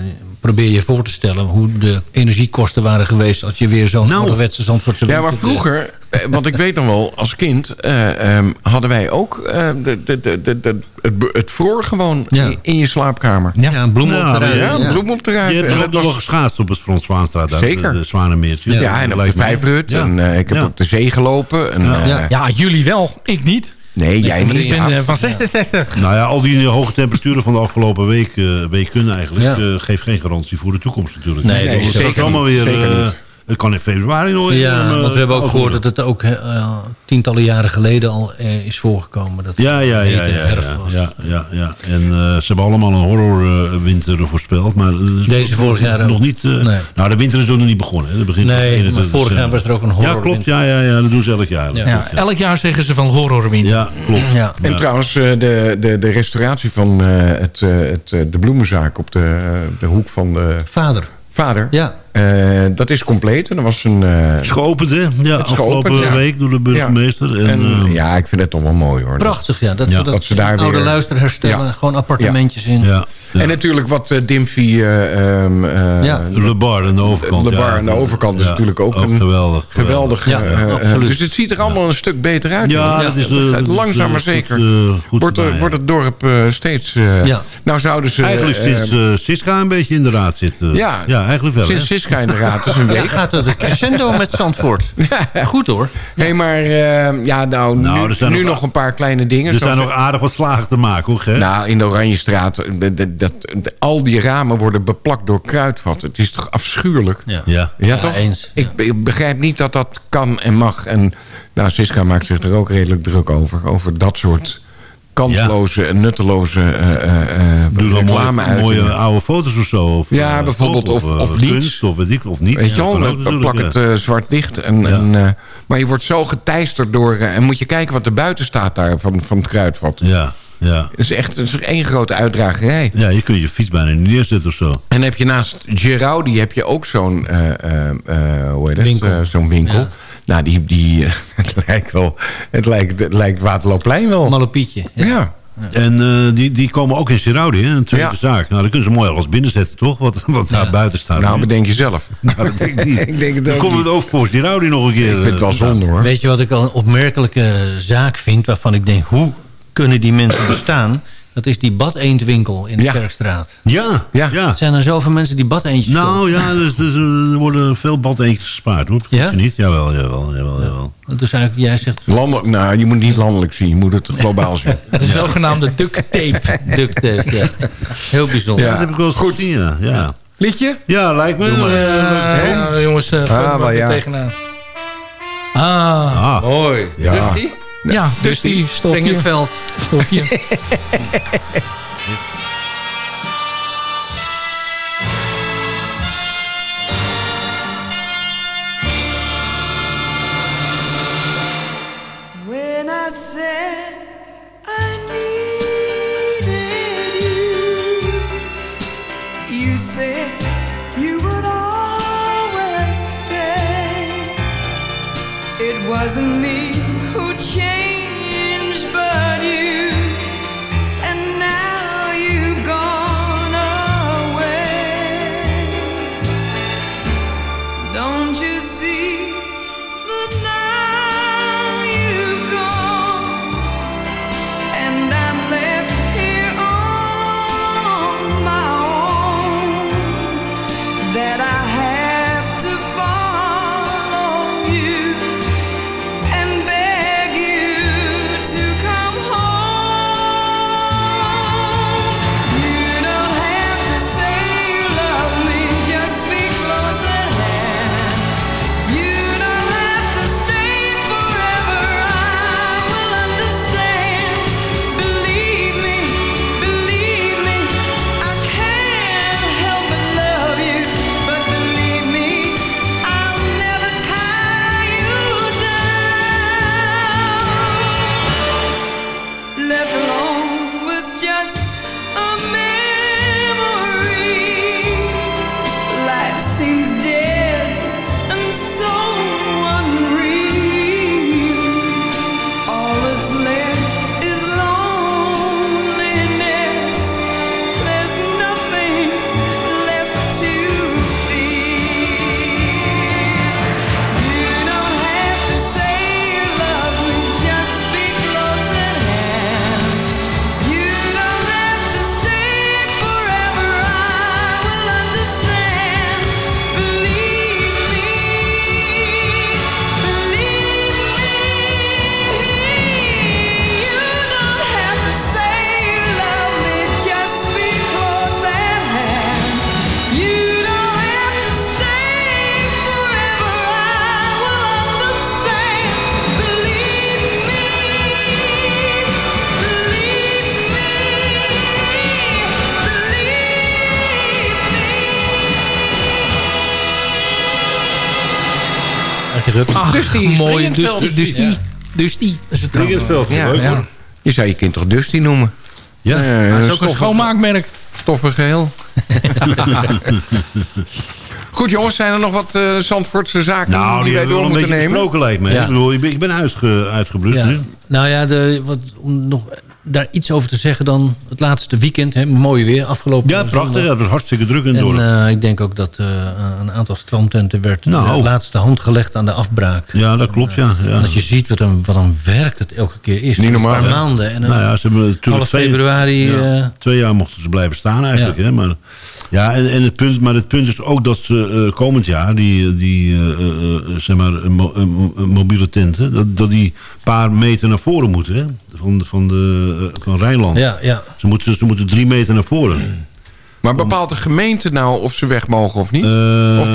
probeer je voor te stellen hoe de energiekosten waren geweest als je weer zo'n Nou. ouderwetse Zandvoortse Ja, maar vroeger, eh, want ik weet nog wel, als kind eh, ehm, hadden wij ook eh, de, de, de, de, de- het, het vroor gewoon Ja. in, in je slaapkamer. Ja, een bloem Nou, op de ruit. Ja, Ja. bloem op de je ruit. hebt En er dat ook nog was- geschaatst op het Frans Zwaanstraat. Zeker. De, de Zwanemeertje. Ja, Ja, en op de. Vijfrut. Ja. En eh, ik heb Ja. op de zee gelopen. En, Ja. Ja. Ja, jullie wel. Ik niet. Nee, jij ik niet. ben Ja. eh, van 66. Nou ja, al die hoge temperaturen van de afgelopen week, eh week kunnen eigenlijk, Ja. eh, geeft geen garantie voor de toekomst natuurlijk. Nee, het zeker is allemaal niet. weer, Zeker eh, niet. Het kan in februari nog Ja, eh, want we hebben ook gehoord dat het ook eh, tientallen jaren geleden al eh, is voorgekomen. Dat Ja, ja, ja, ja, ja, was. ja, ja, ja. En eh, ze hebben allemaal een horrorwinter voorspeld. Maar eh, Deze vorig jaar nog niet. eh, Nee. Nou, de winter is ook nog niet begonnen. Begint Nee, maar 21 vorig jaar was er ook een Ja, horror. klopt. Ja, ja, ja, dat doen ze elk jaar. Ja. Ja, ja. elk jaar zeggen ze van horrorwinter. Ja, klopt. Ja. En Ja. trouwens, eh, de, de, de restauratie van eh, het, eh, het, eh, de bloemenzaak op de, de hoek van de Vader. vader. Ja. Eh, dat is compleet. En er was een... eh, Het is geopend, hè? Ja, is afgelopen geopend, ja. week door de burgemeester. En, en, eh, ja, ik vind het toch wel mooi hoor. Prachtig, ja. Dat, Ja, dat, dat ze daar oude weer- luister herstellen. Ja. Gewoon appartementjes in. ja, ja. En natuurlijk wat uh, Dimfy... eh, ehm, eh, Ja. Le Bar aan de overkant. Le Bar ja. aan de overkant is Ja, natuurlijk ook een geweldig. geweldig. Ja, dus het ziet er allemaal een stuk beter uit. Ja, dat is, dat Langzaam maar zeker. wordt, ja. het dorp eh, steeds... eh, Ja. Nou zouden ze... Eigenlijk eh, sinds Siska een beetje in de raad zit. Ja. ja, eigenlijk wel. Sinds hè? Siska in de raad is een Ja, week. gaat het een crescendo met Zandvoort. *laughs* Goed hoor. Hé, maar eh, ja, nou, Nou, nu, nog- nog een paar kleine dingen. Er zoals- zijn nog aardig wat slagen te maken, hoor. Hè? Nou, in de Oranjestraat, eh, dat, al die ramen worden beplakt door kruidvat. Het is toch afschuwelijk? Ja. ja. Ja, Ja, toch? eens, Ik, ik begrijp niet dat dat kan en mag. En nou, Siska maakt zich er ook redelijk druk over. Over dat soort kansloze en nutteloze uh, uh, reclame mooie, uit. mooie oude foto's of zo. Of, Ja, bijvoorbeeld, of- of kunst, niets. Of weet ik, of niet. Weet je wel, dan plak het eh, zwart dicht. En, Ja. en, eh, maar je wordt zo geteisterd door... en moet je kijken wat er buiten staat daar van, van het kruidvat. Ja, ja. Het is echt het is één grote uitdragerij. Ja, je kunt je fiets bijna niet neerzetten of zo. En heb je naast Giraudi heb je ook zo'n eh, eh, eh, hoe heet het? Winkel. Zo'n winkel. Ja. Nou, die, die, *laughs* het lijkt wel, het lijkt, het lijkt Waterloopplein wel. Malopietje. Ja. Ja. En eh, die, die komen ook in Siraudi, hè? Een tweede Ja. zaak. Nou, dan kunnen ze mooi alles binnenzetten, toch? Wat, wat daar buiten staat. Nou, bedenk je zelf. *laughs* Nou, dat denk ik niet. *laughs* Ik denk het dan komt niet. het ook voor Siraudi nog een keer. Ik vind het wel eh, zonde hoor. Weet je wat ik al een opmerkelijke zaak vind... waarvan ik denk, hoe kunnen die mensen bestaan? Dat is die badeendwinkel in de Ja. Kerkstraat. Ja, Ja. ja. Zijn er zoveel mensen die badeendjes Nou ja, dus, dus, eh, er worden veel badeentjes gespaard, hoor. Ja? Ja? niet? Jawel, jawel, jawel, jawel. Dus eigenlijk, jij zegt Landelijk, nou, je moet niet landelijk zien. Je moet het globaal zien. *laughs* De zogenaamde duct tape. *laughs* duct tape. Ja. Heel bijzonder. Ja. Dat heb ik wel eens goed gezien, ja. Ja, Liedje? ja lijkt me. Maar. eh. Eh, jongens, uh, Ah, ja. tegenaan. Ah, Ah, Mooi. Ja. Rusty? Ja, dus die Breng je stofje. veld. *laughs* *laughs* Ach, Dusty, mooi. Dus, Springenveld. dus die. Dus die. Dat is het Springenveld, Ja, leuk hoor. Je zou je kind toch Dusty noemen? Ja. Eh, Dat is ook een schoonmaakmerk. Stoffig geheel. *laughs* Goed jongens, zijn er nog wat eh Zandvoortse zaken Nou, die die wij hebben we door wel een moeten beetje nemen? besproken lijkt me. Ja. Ik bedoel, ik ben, ik ben uitge, uitgeblust Ja. nu. Nou ja, de, wat, om nog daar iets over te zeggen dan het laatste weekend. Hè, mooi weer, afgelopen Ja, prachtig. zondag. Ja, het was hartstikke druk in het En dorp. eh, ik denk ook dat eh, een aantal strandtenten werd Nou. de laatste hand gelegd aan de afbraak. ja, dat klopt, ja. ja. Als je ziet wat een, wat een werk het elke keer is. Niet normaal, Een paar maanden. En een Nou ja, ze hebben natuurlijk half twee, februari... ja, eh, twee jaar mochten ze blijven staan eigenlijk. Ja. Hè? Maar, ja, en, en het punt, maar het punt is ook dat ze eh, komend jaar, die, die eh, eh, zeg maar, mo- mo- mobiele tenten, dat, dat die een paar meter naar voren moeten. Hè? Van, van, de, van Rijnland. ja, ja. Ze, moeten, ze moeten drie meter naar voren. Maar bepaalt de gemeente nou of ze weg mogen of niet? Of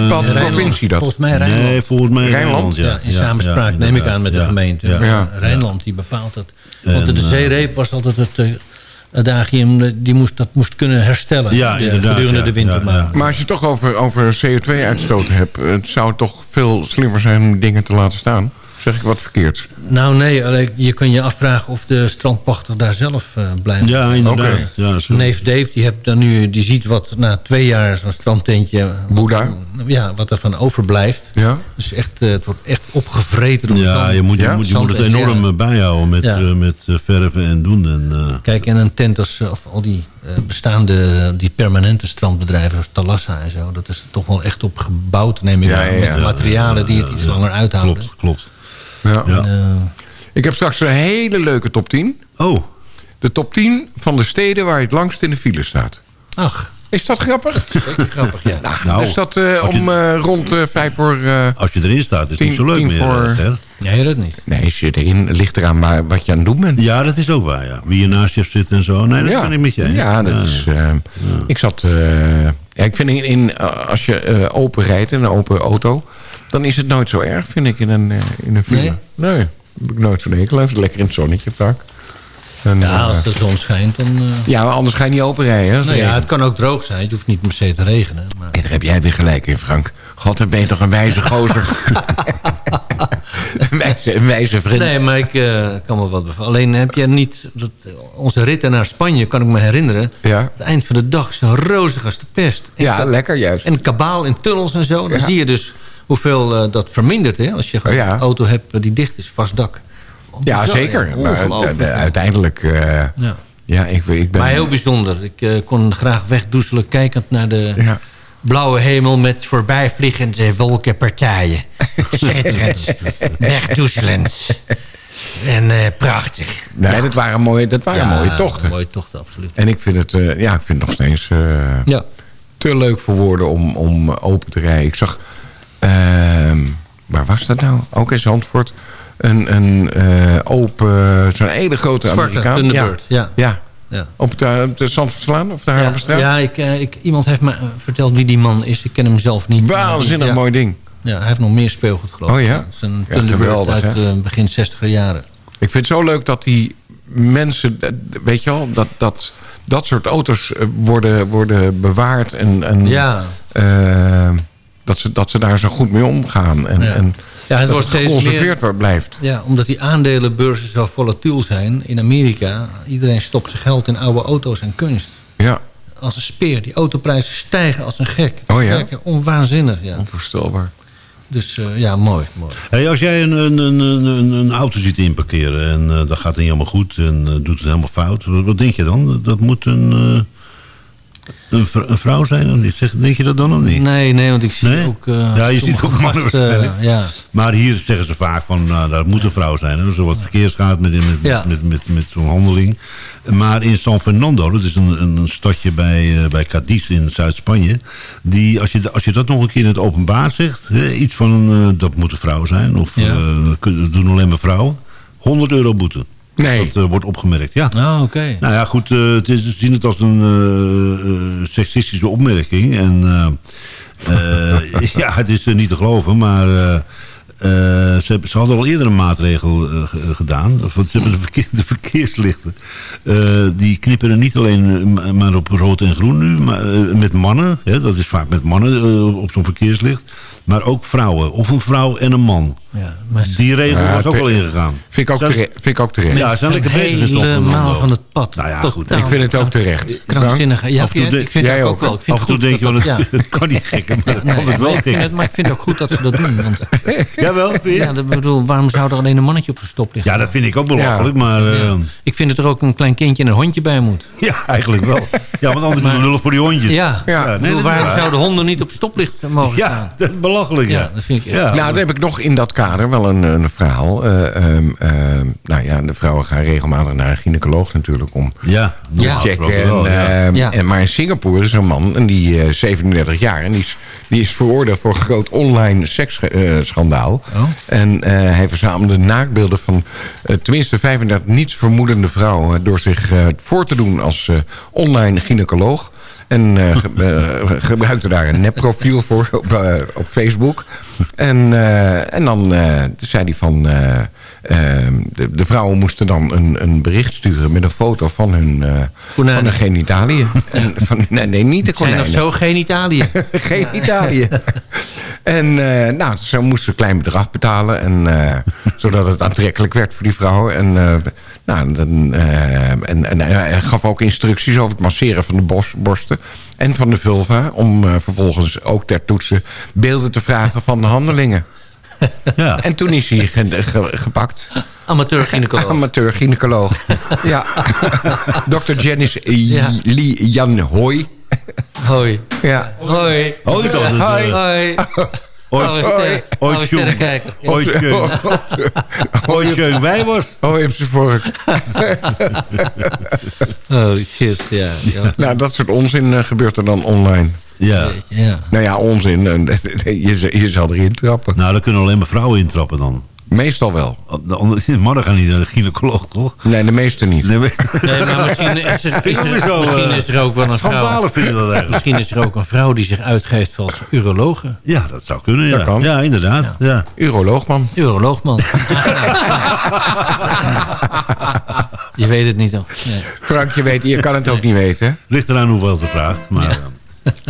bepaalt de Rijnland. provincie dat? Volgens mij Rijnland. Nee, volgens mij Rijnland? Rijnland. ja. ja, in samenspraak neem ik aan met de gemeente. ja. Ja. Rijnland die bepaalt dat. Want En, de zeereep was altijd het adagium. Die moest, dat moest kunnen herstellen Ja, de- gedurende ja, de ja. Maar als je het toch over, over CO2-uitstoot hebt... het zou toch veel slimmer zijn om dingen te laten staan? Zeg ik wat verkeerd? Nou nee, alleen je kan je afvragen of de strandpachter daar zelf eh blij mee Ja, inderdaad. Oké. Ja, zo. Neef Dave, die, hebt dan nu, die ziet wat na twee jaar zo'n strandtentje... Boeddha. Ja, wat er van overblijft. Ja? Dus echt, eh, het wordt echt opgevreten door Ja, zand. je moet, je Ja? moet, je moet het enorm ja. eh, bijhouden met, Ja. eh, met verven en doen. En, eh, Kijk, en een tent als, of al die eh, bestaande, die permanente strandbedrijven zoals Talassa en zo... dat is er toch wel echt op gebouwd, neem ik Ja, aan. ja, met ja. materialen die het iets langer uithouden. klopt, klopt. Ja. Ja. En, eh, Ik heb straks een hele leuke top 10. Oh, De top 10 van de steden waar je het langst in de file staat. ach, Is dat grappig? zeker grappig, ja. *laughs* nou, is dat eh, je- om eh, rond eh, vijf voor... eh, als je erin staat, is het niet zo leuk meer. voor-. Nee, dat niet. nee, als je erin ligt eraan maar wat je aan het doen bent. Ja, dat is ook waar, ja. Wie je naast je zit en zo. Nee, dat ben ik met je. Ja, dat is... Ik zat... eh, ja, ik vind in, in, als je eh, open rijdt in een open auto... dan is het nooit zo erg, vind ik, in een, eh, in een file. Nee? Nee, heb ik nooit zo'n hekel aan. Lekker in het zonnetje vaak. En, Ja, eh, als de zon schijnt, dan... eh, ja, maar anders ga je niet open rijden. hè, als het nou ja, het kan ook droog zijn. Het hoeft niet per se te regenen. Maar... Daar heb jij weer gelijk in, Frank. God, dan ben je toch een wijze gozer. *laughs* een, wijze, een wijze vriend. Nee, maar ik kan me wat bevallen. Alleen heb je niet... Dat, onze ritten naar Spanje, kan ik me herinneren... Ja. het eind van de dag is zo rozig als de pest. En Ja, lekker juist. En kabaal in tunnels en zo. Dan Ja. zie je dus hoeveel eh, dat vermindert. Hè? Als je gewoon ja. een auto hebt die dicht is, vast dak. Ja, zeker. ja. Maar, eh, ja. uiteindelijk... eh, Ja. ja, ik, ik ben... Maar heel bijzonder. Ik kon graag wegdoezelen kijkend naar de Ja. blauwe hemel... met voorbijvliegende wolkenpartijen. *laughs* Schitterend. Wegdoezelend. En prachtig. Nee, dat waren mooie, dat waren Ja, mooie tochten. Mooie tochten, absoluut. En ik vind het, ja, ik vind het nog steeds Ja. te leuk voor woorden om, om open te rijden. Ik zag, waar was dat nou? Ook in Zandvoort. Een, een eh, open, zo'n hele grote Zwarte Amerikaan. Ja. ja. Ja. Op de, op de of de Ja, Havenstraat? ja ik, eh, ik, iemand heeft me eh, verteld wie die man is. Ik ken hem zelf niet. Waanzinnig ja. mooi ding. Ja, hij heeft nog meer speelgoed geloof ik. Oh ja? Het is een Ja, Thunderbird uit hè? begin 60er jaren. Ik vind het zo leuk dat die mensen, weet je wel, dat dat, dat soort auto's worden, worden bewaard. En, en Ja. Dat, ze, dat ze daar zo goed mee omgaan. En, Ja. en Ja, het dat wordt het geconserveerd meer- blijft. Ja, omdat die aandelenbeurzen zo volatiel zijn in Amerika. Iedereen stopt zijn geld in oude auto's en kunst. Ja. Als een speer. Die autoprijzen stijgen als een gek. Oh ja? Gek, onwaanzinnig, ja. Onvoorstelbaar. Dus eh, ja, mooi. mooi. Hey, als jij een, een, een, een, een auto ziet inparkeren en eh, dat gaat niet helemaal goed en eh, doet het helemaal fout, wat, wat denk je dan? Dat moet een, eh, een, vrou- een vrouw zijn of niet? Zeg, denk je dat dan of niet? Nee, nee, want ik zie Nee? ook... eh, ja, je ziet ook mannen waarschijnlijk. ja. Maar hier zeggen ze vaak van, nou, dat moet een vrouw zijn. hè, er wat verkeers gaat met, met, Ja. met, met, met zo'n handeling. Maar in San Fernando, dat is een, een, stadje bij, eh, bij Cadiz in Zuid-Spanje. Die, als, je, als je dat nog een keer in het openbaar zegt, hè, iets van, eh, dat moet een vrouw zijn. Of Ja. eh, dat doen alleen maar vrouwen. 100 euro boete. Nee. Dat eh, wordt opgemerkt, ja. Oh, oké. Nou ja, goed, eh, het is, ze zien het als een eh, seksistische opmerking. En *laughs* ja, het is niet te geloven, maar ze, ze hadden al eerder een maatregel ge- gedaan. Want ze hebben de, verkeer- de verkeerslichten. die knipperen niet alleen ma- maar op rood en groen nu, maar met mannen. Hè, dat is vaak met mannen op zo'n verkeerslicht. Maar ook vrouwen. Of een vrouw en een man. Ja, maar Die regel Ja, was ook al ingegaan. Vind ik ook, Dat is- tere- vind ik ook terecht. Ja, ze zijn lekker bezig helemaal van het pad. Nou ja, goed. ik vind het ook terecht. Krankzinnig. Ja, vind het? ik vind jij het ook ook, wel. Ik vind Af en toe het denk je dat het, *laughs* het kan niet gekker, maar het kan het wel maar, ik vind gek. het, maar ik vind het ook goed dat ze dat doen. Want, *laughs* Jawel, vind je? ja, dat bedoel, waarom zou er alleen een mannetje op gestopt liggen? Ja, dat vind ik ook belachelijk, maar eh, Ja. Ik vind dat er ook een klein kindje en een hondje bij moet. *laughs* ja, eigenlijk wel. Ja, want anders doen we lullig voor die hondjes. Ja, Ja. Dat is waarom waar. zouden honden niet op stoplicht mogen Ja, staan? dat is belachelijk, ja. Ja, dat vind ik. Ja. Nou, dan heb ik nog in dat kader wel een, een verhaal. Eh, ehm, ehm, nou ja, de vrouwen gaan regelmatig naar een gynaecoloog natuurlijk om Ja, te checken. en, ja. ehm, Ja. en, maar in Singapore is een man, en die eh 37 jaar... en die is, die is veroordeeld voor een groot online seksschandaal. Oh. En eh, hij verzamelde naakbeelden van eh, tenminste 35 nietsvermoedende vrouwen... door zich eh, voor te doen als eh, online gynaecoloog. En ge- eh, gebruikte daar een nepprofiel voor op, eh, op Facebook. En, en dan zei hij van... eh, eh, de, de vrouwen moesten dan een, een bericht sturen met een foto van hun, van Konijnen. hun genitaliën. *laughs* En van, nee, nee, niet de Het zijn nog konijnen. zo geen Italië. genitaliën. *laughs* *laughs* en nou, ze moesten een klein bedrag betalen. En, zodat het aantrekkelijk werd voor die vrouwen. En, nou, dan, eh, en, en hij gaf ook instructies over het masseren van de bos- borsten. En van de vulva. Om eh, vervolgens ook ter toetsen beelden te vragen van de handelingen. Ja. En toen is hij ge- ge- gepakt. Amateur gynaecoloog. Amateur gynaecoloog. ja. *laughs* Dr. Janice Ja. Lee Jan Hoi. Hoi. Ja. Hoi. Hoi Hoi. eh, Hoi. Ooit, ooit, *laughs* ooit, ooit wij was. Hoi op zijn vork. *laughs* Holy shit, ja. Nou, dat soort onzin eh, gebeurt er dan online. Ja. ja. Nou ja, onzin. *laughs* je, je zal erin trappen. Nou, daar kunnen alleen maar vrouwen intrappen dan. Meestal wel. De andere, *laughs* mannen gaan niet naar de gynaecoloog, toch? Nee, de meeste niet. Nee, maar- Nee, maar misschien is er, *laughs* is er, Sowieso, misschien eh, is er ook wel een vrouw... Schandalig vind je dat eigenlijk. Misschien is er ook een vrouw die zich uitgeeft als urologe. Ja, dat zou kunnen, ja. Dat kan. Ja, inderdaad. Ja. Uroloogman. Uroloogman. *laughs* je weet het niet al. Nee. Frank, je, weet, je kan het ook niet weten. Ligt eraan hoeveel ze vraagt. Maar,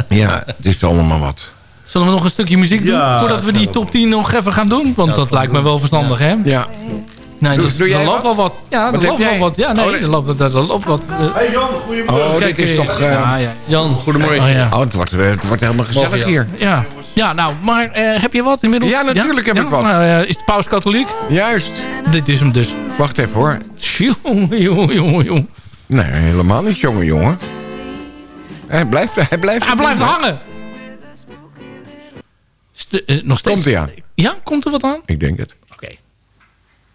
eh, Ja, het is allemaal maar wat. Zullen we nog een stukje muziek doen? Ja, voordat we die top 10 nog even gaan doen? Want dat lijkt me wel verstandig, hè? Ja. Nee, Doe- dus, doe er loopt wel wat. Ja, Wat er loopt wel wat. Ja, nee, Oh, nee. er loopt, er loopt wat. eh, Hey Jan, goedemorgen. Oh, dit gekke- is toch... eh, ja, ja. Jan, goedemorgen. Oh, ja. Oh, het wordt, eh, het wordt helemaal gezellig Morgen, hier. Ja, Ja, nou, maar eh, heb je wat inmiddels? Ja, natuurlijk heb ik wat. Nou, eh, is de paus katholiek? Juist. Dit is hem dus. Wacht even hoor. Jongen, *laughs* jongen, jongen, jongen. Nee, helemaal niet, jongen, jongen. Hij blijft, hij blijft, Hij blijft hangen. Eh, nog steeds. Komt hij aan? Ja, komt er wat aan? Ik denk het. Oké.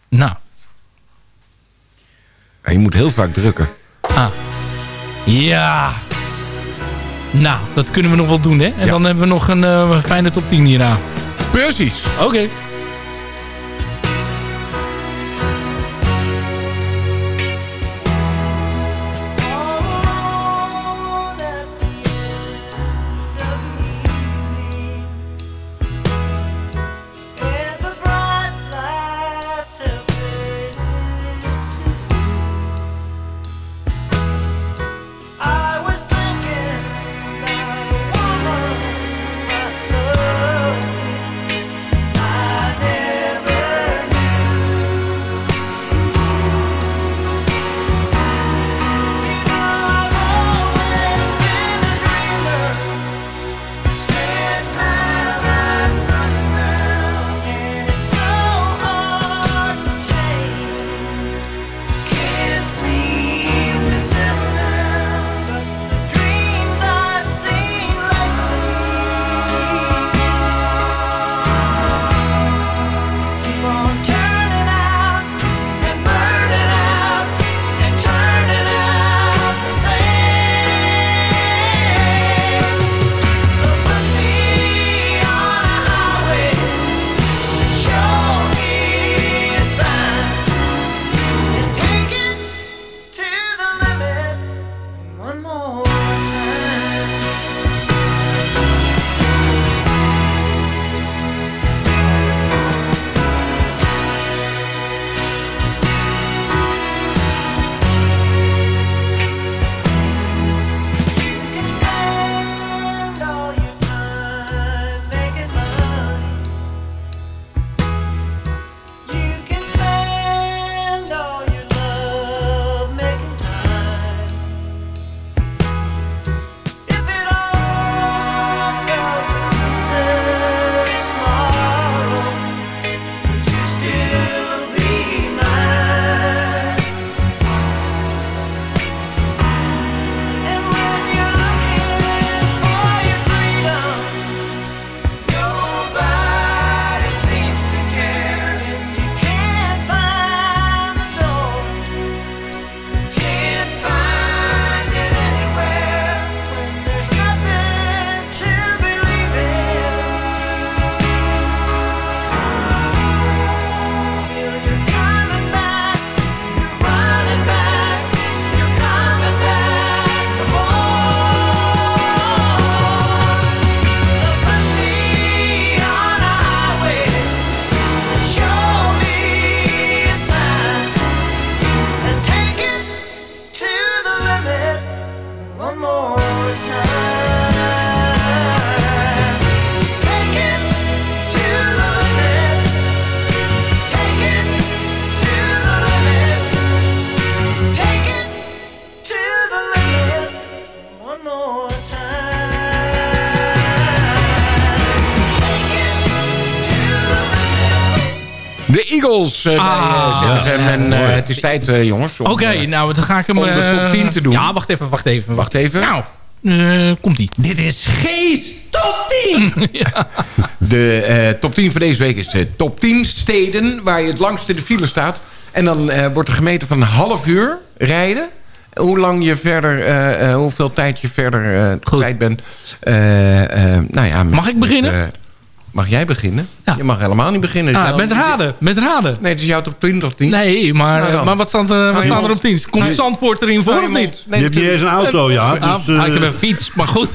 Nou. En je moet heel vaak drukken. Ah. Ja. Nou, dat kunnen we nog wel doen, hè? En Ja. dan hebben we nog een eh, fijne top 10 hierna. Precies. Oké. Ah. bij eh, ZFM. en eh, het is tijd, eh, jongens. Oké, eh, nou, dan ga ik hem... om de eh, top 10 te doen. Ja, wacht even, wacht even. Wacht even. Nou, eh, komt-ie. Dit is Gees Top 10! *laughs* ja. De eh, top 10 van deze week is de top 10 steden waar je het langst in de file staat. En dan eh, wordt er gemeten van een half uur rijden. Hoe lang je verder, eh, eh, hoeveel tijd je verder eh kwijt bent. Eh, eh, nou ja, met- Mag ik beginnen? met, eh, mag jij beginnen? Je mag helemaal niet beginnen. Ah, met raden, met raden. Nee, het is jouw top 10 top 10. Nee, maar, Nou maar wat staat, er- wat je staat er op 10? Komt Nee. Zandvoort erin voor Nou, of niet? Nee, je hebt niet eens een auto, ja. Ah, Dus, ah, eh, ik heb een fiets, maar goed.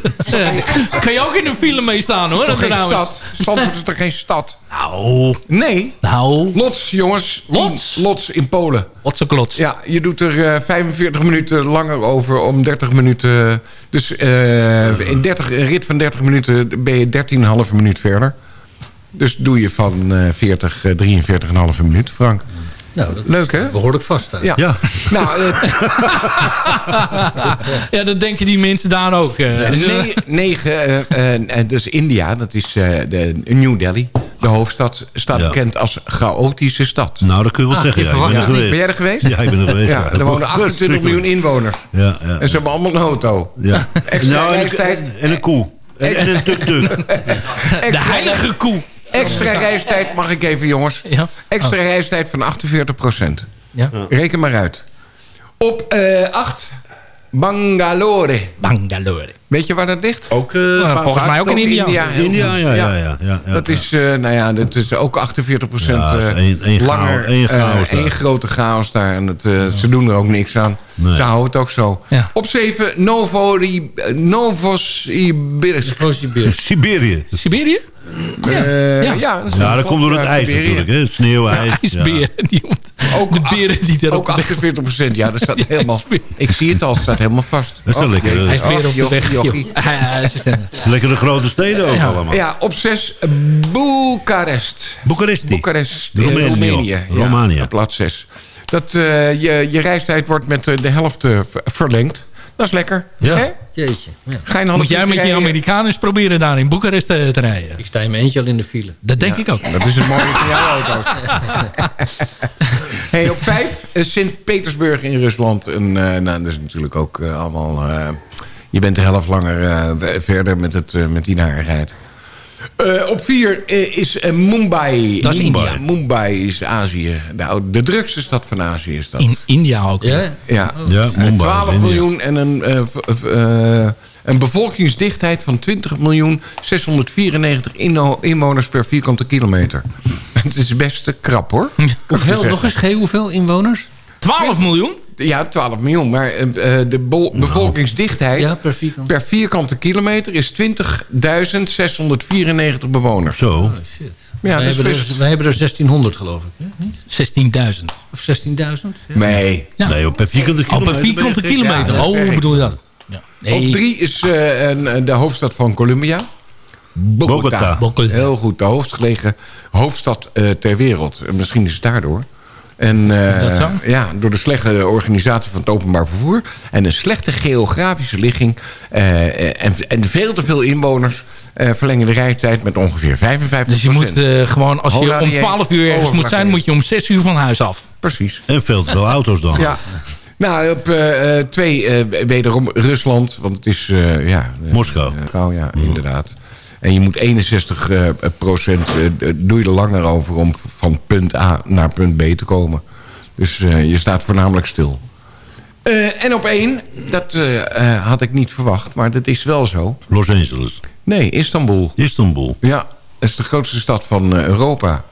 *laughs* kan je ook in een file mee staan hoor. Het is toch geen stad? Zandvoort is toch geen stad? Nou, Nee. nou. Lots, jongens. Lots? In- Lots in Polen. Wat zo klots. Ja, je doet er eh, 45 minuten langer over om 30 minuten. Dus eh, in 30, een rit van 30 minuten ben je 13,5 minuut verder. Dus doe je van eh 40, eh, 43,5 minuut, Frank. Nou, dat Leuk, hè? behoorlijk vast. hè? Ja. Ja. *laughs* Nou, eh, *laughs* ja, dat denken die mensen daar ook. eh. ne- negen, eh, eh, eh, dus India, dat is eh, de New Delhi. De hoofdstad staat Ja. bekend als chaotische stad. Nou, dat kun je wel Ah, zeggen. je Ja, ik ben er Ben geweest. jij er geweest? Ja, ik ben er geweest. Ja, er wonen 28 miljoen inwoners. Ja, ja. En ze hebben allemaal een auto. ja. Extra Nou, en, een, en een koe. En, en een tuk-tuk. de heilige koe. Extra reistijd, mag ik even jongens. Ja. Extra reistijd van 48 procent. Ja. Reken maar uit. Op 8, Bangalore. Bangalore. Weet je waar dat ligt? Ook, eh, Nou, volgens mij ook in India. India, ja, ja, ja. ja, ja. Dat is, eh, nou ja, dat is ook 48 procent eh, langer. één eh, chaos grote chaos daar. En het, eh, ze doen er ook niks aan. Nee. Ze houden het ook zo. Ja. Op 7, Novori- eh, Novosibirsk. Siberië. Siberië? Eh, Ja. ja, dat is Ja, dat komt door het ijs natuurlijk. Hè? Sneeuw, ijs. IJsberen. *laughs* Die, Ook de beren die daar Ook op de weg... 48 procent, ja, dat staat *laughs* helemaal... Ik zie het al, het staat helemaal vast. Dat is wel Och, lekker, jee. hè? IJsberen op de weg. jochie. Ja, ze zijn- Lekker de grote steden ook Ja. allemaal. Ja, op 6, Boekarest. Boekaresti. Boekarest, eh, Roemenië. Roemenië. Ja, op plaats 6. Dat, eh, je, je reistijd wordt met de helft ver- verlengd. Dat is lekker. Ja. Hè? Jeetje. Ja. Ga je een Moet jij met die? Amerikanen eens proberen daar in Boekarest eh, te rijden? Ik sta in mijn eentje al in de file. Dat denk ik ook. Dat is het mooie van jouw auto's. *laughs* hey, op 5, Sint-Petersburg in Rusland. En, eh, nou, dat is natuurlijk ook eh, allemaal... eh, je bent de helft langer eh, verder met, het, eh, met die narigheid. Eh, op 4 is eh, Mumbai. Dat is Mumbai. India. Mumbai is Azië. De, oude- de drukste stad van Azië is dat. In India ook. Ja? Ja, Ja, Eh, Mumbai 12 is India. miljoen en een, eh, eh, een bevolkingsdichtheid van 20 miljoen 694 inno- inwoners per vierkante kilometer. *laughs* Het is best eh, krap hoor. Hoeveel, nog eens, G, hoeveel inwoners? 12 miljoen? Ja, 12 miljoen. Maar eh, eh, de bol- bevolkingsdichtheid Ja, per vierkante. per vierkante kilometer is 20.694 bewoners. Zo. Oh, shit. Ja, wij, is hebben best- er, wij hebben er 1600 geloof ik. Hè? Niet? 16.000. Of 16.000? Ja. Nee. Ja. Nee, op per vierkante Op kilometer. een vierkante ben je gek. kilometer. Ja, oh, is hoe bedoel je dat? Ja. Nee. Op 3 is eh, een- de hoofdstad van Colombia. Bogota. Bogota. Heel goed, de hoogstgelegen hoofdstad eh, ter wereld. En Misschien is het daardoor. En, eh, Dat zo? Ja, door de slechte organisatie van het openbaar vervoer... en een slechte geografische ligging... eh, en, en veel te veel inwoners... eh, verlengen de reistijd met ongeveer 55 Dus je moet eh, gewoon, als je om die 12 uur ergens moet zijn, moet je om 6 uur van huis af. Precies. En veel te veel auto's dan. Ja. Nou, op eh, eh, twee eh, wederom Rusland. Want het is... eh, ja, Moskou. Oh ja, inderdaad. En je moet 61 eh, procent... eh, doe je er langer over om van punt A naar punt B te komen. Dus eh, je staat voornamelijk stil. Eh, en op één, dat had ik niet verwacht, maar dat is wel zo. Los Angeles. Nee, Istanbul. Istanbul. Ja, dat is de grootste stad van Europa.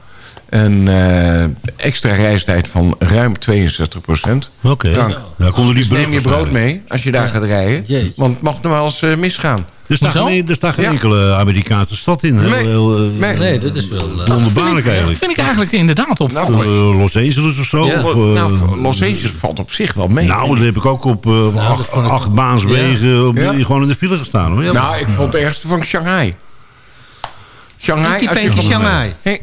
En eh, extra reistijd van ruim 62 procent. Oké. Dank. Ja, konden die Dus neem je brood mee als je daar gaat rijden. Jeetje. Want het mag nog wel eens misgaan. Er staat Hoezo? geen, er staat geen Ja. enkele Amerikaanse stad in. Heel, Nee. heel, eh, Nee. Nee, dat is wel... eh, wonderbaarlijk eigenlijk. vind ik eigenlijk inderdaad op. Nou, eh, Los Angeles of zo. Ja. Of, nou, Los Angeles valt op zich wel mee. nou, dat heb ik ook op eh, acht, acht baanswegen op- gewoon in de file gestaan. hoor. Ja, Nou, ik vond het ergste van Shanghai. Shanghai, van- Shanghai. *laughs*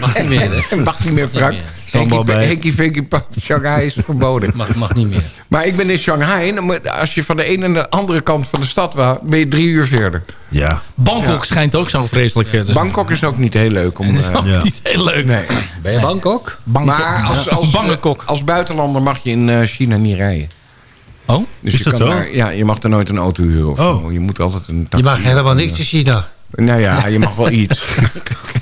Mag niet meer, hè? Mag niet meer, Frank. Sambal bij. Pap, Shanghai is verboden. Mag, mag niet meer. Maar ik ben in Shanghai. en Als je van de ene naar de andere kant van de stad was... ben je drie uur verder. ja. Bangkok schijnt ook zo vreselijk te zijn. Bangkok is ook niet heel leuk. Om, is eh, ook Ja. niet heel leuk. nee. Ben je Bangkok? Bangkok. Maar als, als, Bangkok. als buitenlander mag je in eh, China niet rijden. Oh? Dus Is je, dat kan zo? daar, ja, je mag er nooit een auto huren of Oh. zo. Je moet altijd een Je taxi mag helemaal niks in China. Nou ja, je mag wel iets. *laughs*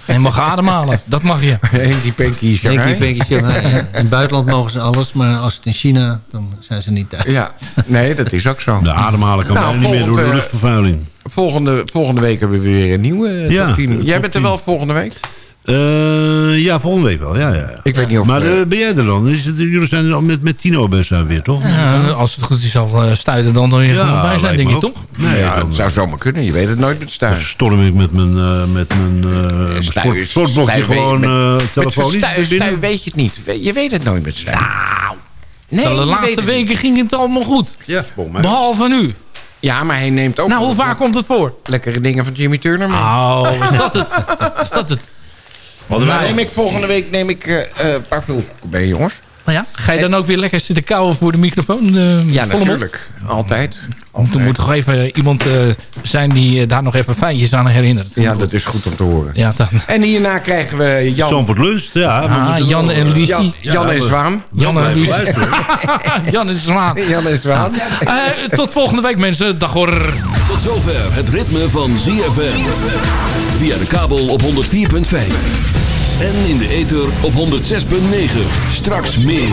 En mag ademhalen. Dat mag je. *laughs* Henkie Penkie Shanghai. Henkie Penkie Shanghai. ja. In het buitenland mogen ze alles, maar als het in China, dan zijn ze niet thuis. Ja, nee, dat is ook zo. De ademhalen kan Nou, bijna niet meer door de volgend, eh, luchtvervuiling. Volgende, volgende week hebben we weer een nieuwe eh, Ja, top 10. top Jij bent er 10. wel volgende week? Eh, ja, volgende week wel. Ja, ja, ja. Ik weet niet of... Maar eh, eh, ben jij er dan? Is het, jullie zijn er al met, met Tino best zijn weer, toch? Ja, als het goed is zal eh, stuiten, dan dan je gewoon bij zijn, denk ook. toch? Nee, ja, dan, het zou zomaar kunnen. Je weet het nooit met stuin. storm ik met mijn, eh, met mijn eh, sport, sportblokje gewoon met- eh Met telefonisch stuin weet je het niet. Je weet het nooit met stuin. Nou, nee, de laatste weken ging het allemaal goed. Ja. Behalve nu. Ja, maar hij neemt ook Nou, hoe vaak komt het voor? lekkere dingen van Jimmy Turner mee. Oh, is dat het? Is dat het? Dan Nou, neem ik volgende week neem ik, eh, eh, een paar vulkoeken mee, jongens. nou ja, ga je dan ook weer lekker zitten kauwen voor de microfoon? eh, Ja, natuurlijk. Altijd. Want er moet toch even iemand eh, zijn die eh, daar nog even feitjes aan herinnert. Ja, dat is goed om te horen. Ja, dan. En hierna krijgen we Jan... Zandvoort Lust, ja. Ah, Jan en Lucie. Jan, *laughs* Jan en Zwaan. Jan en Lucie. Jan is Zwaan. Jan en Zwaan. Eh, tot volgende week mensen. Dag hoor. Tot zover het ritme van ZFM. Via de kabel op 104.5. En in de ether op 106.9. Straks meer.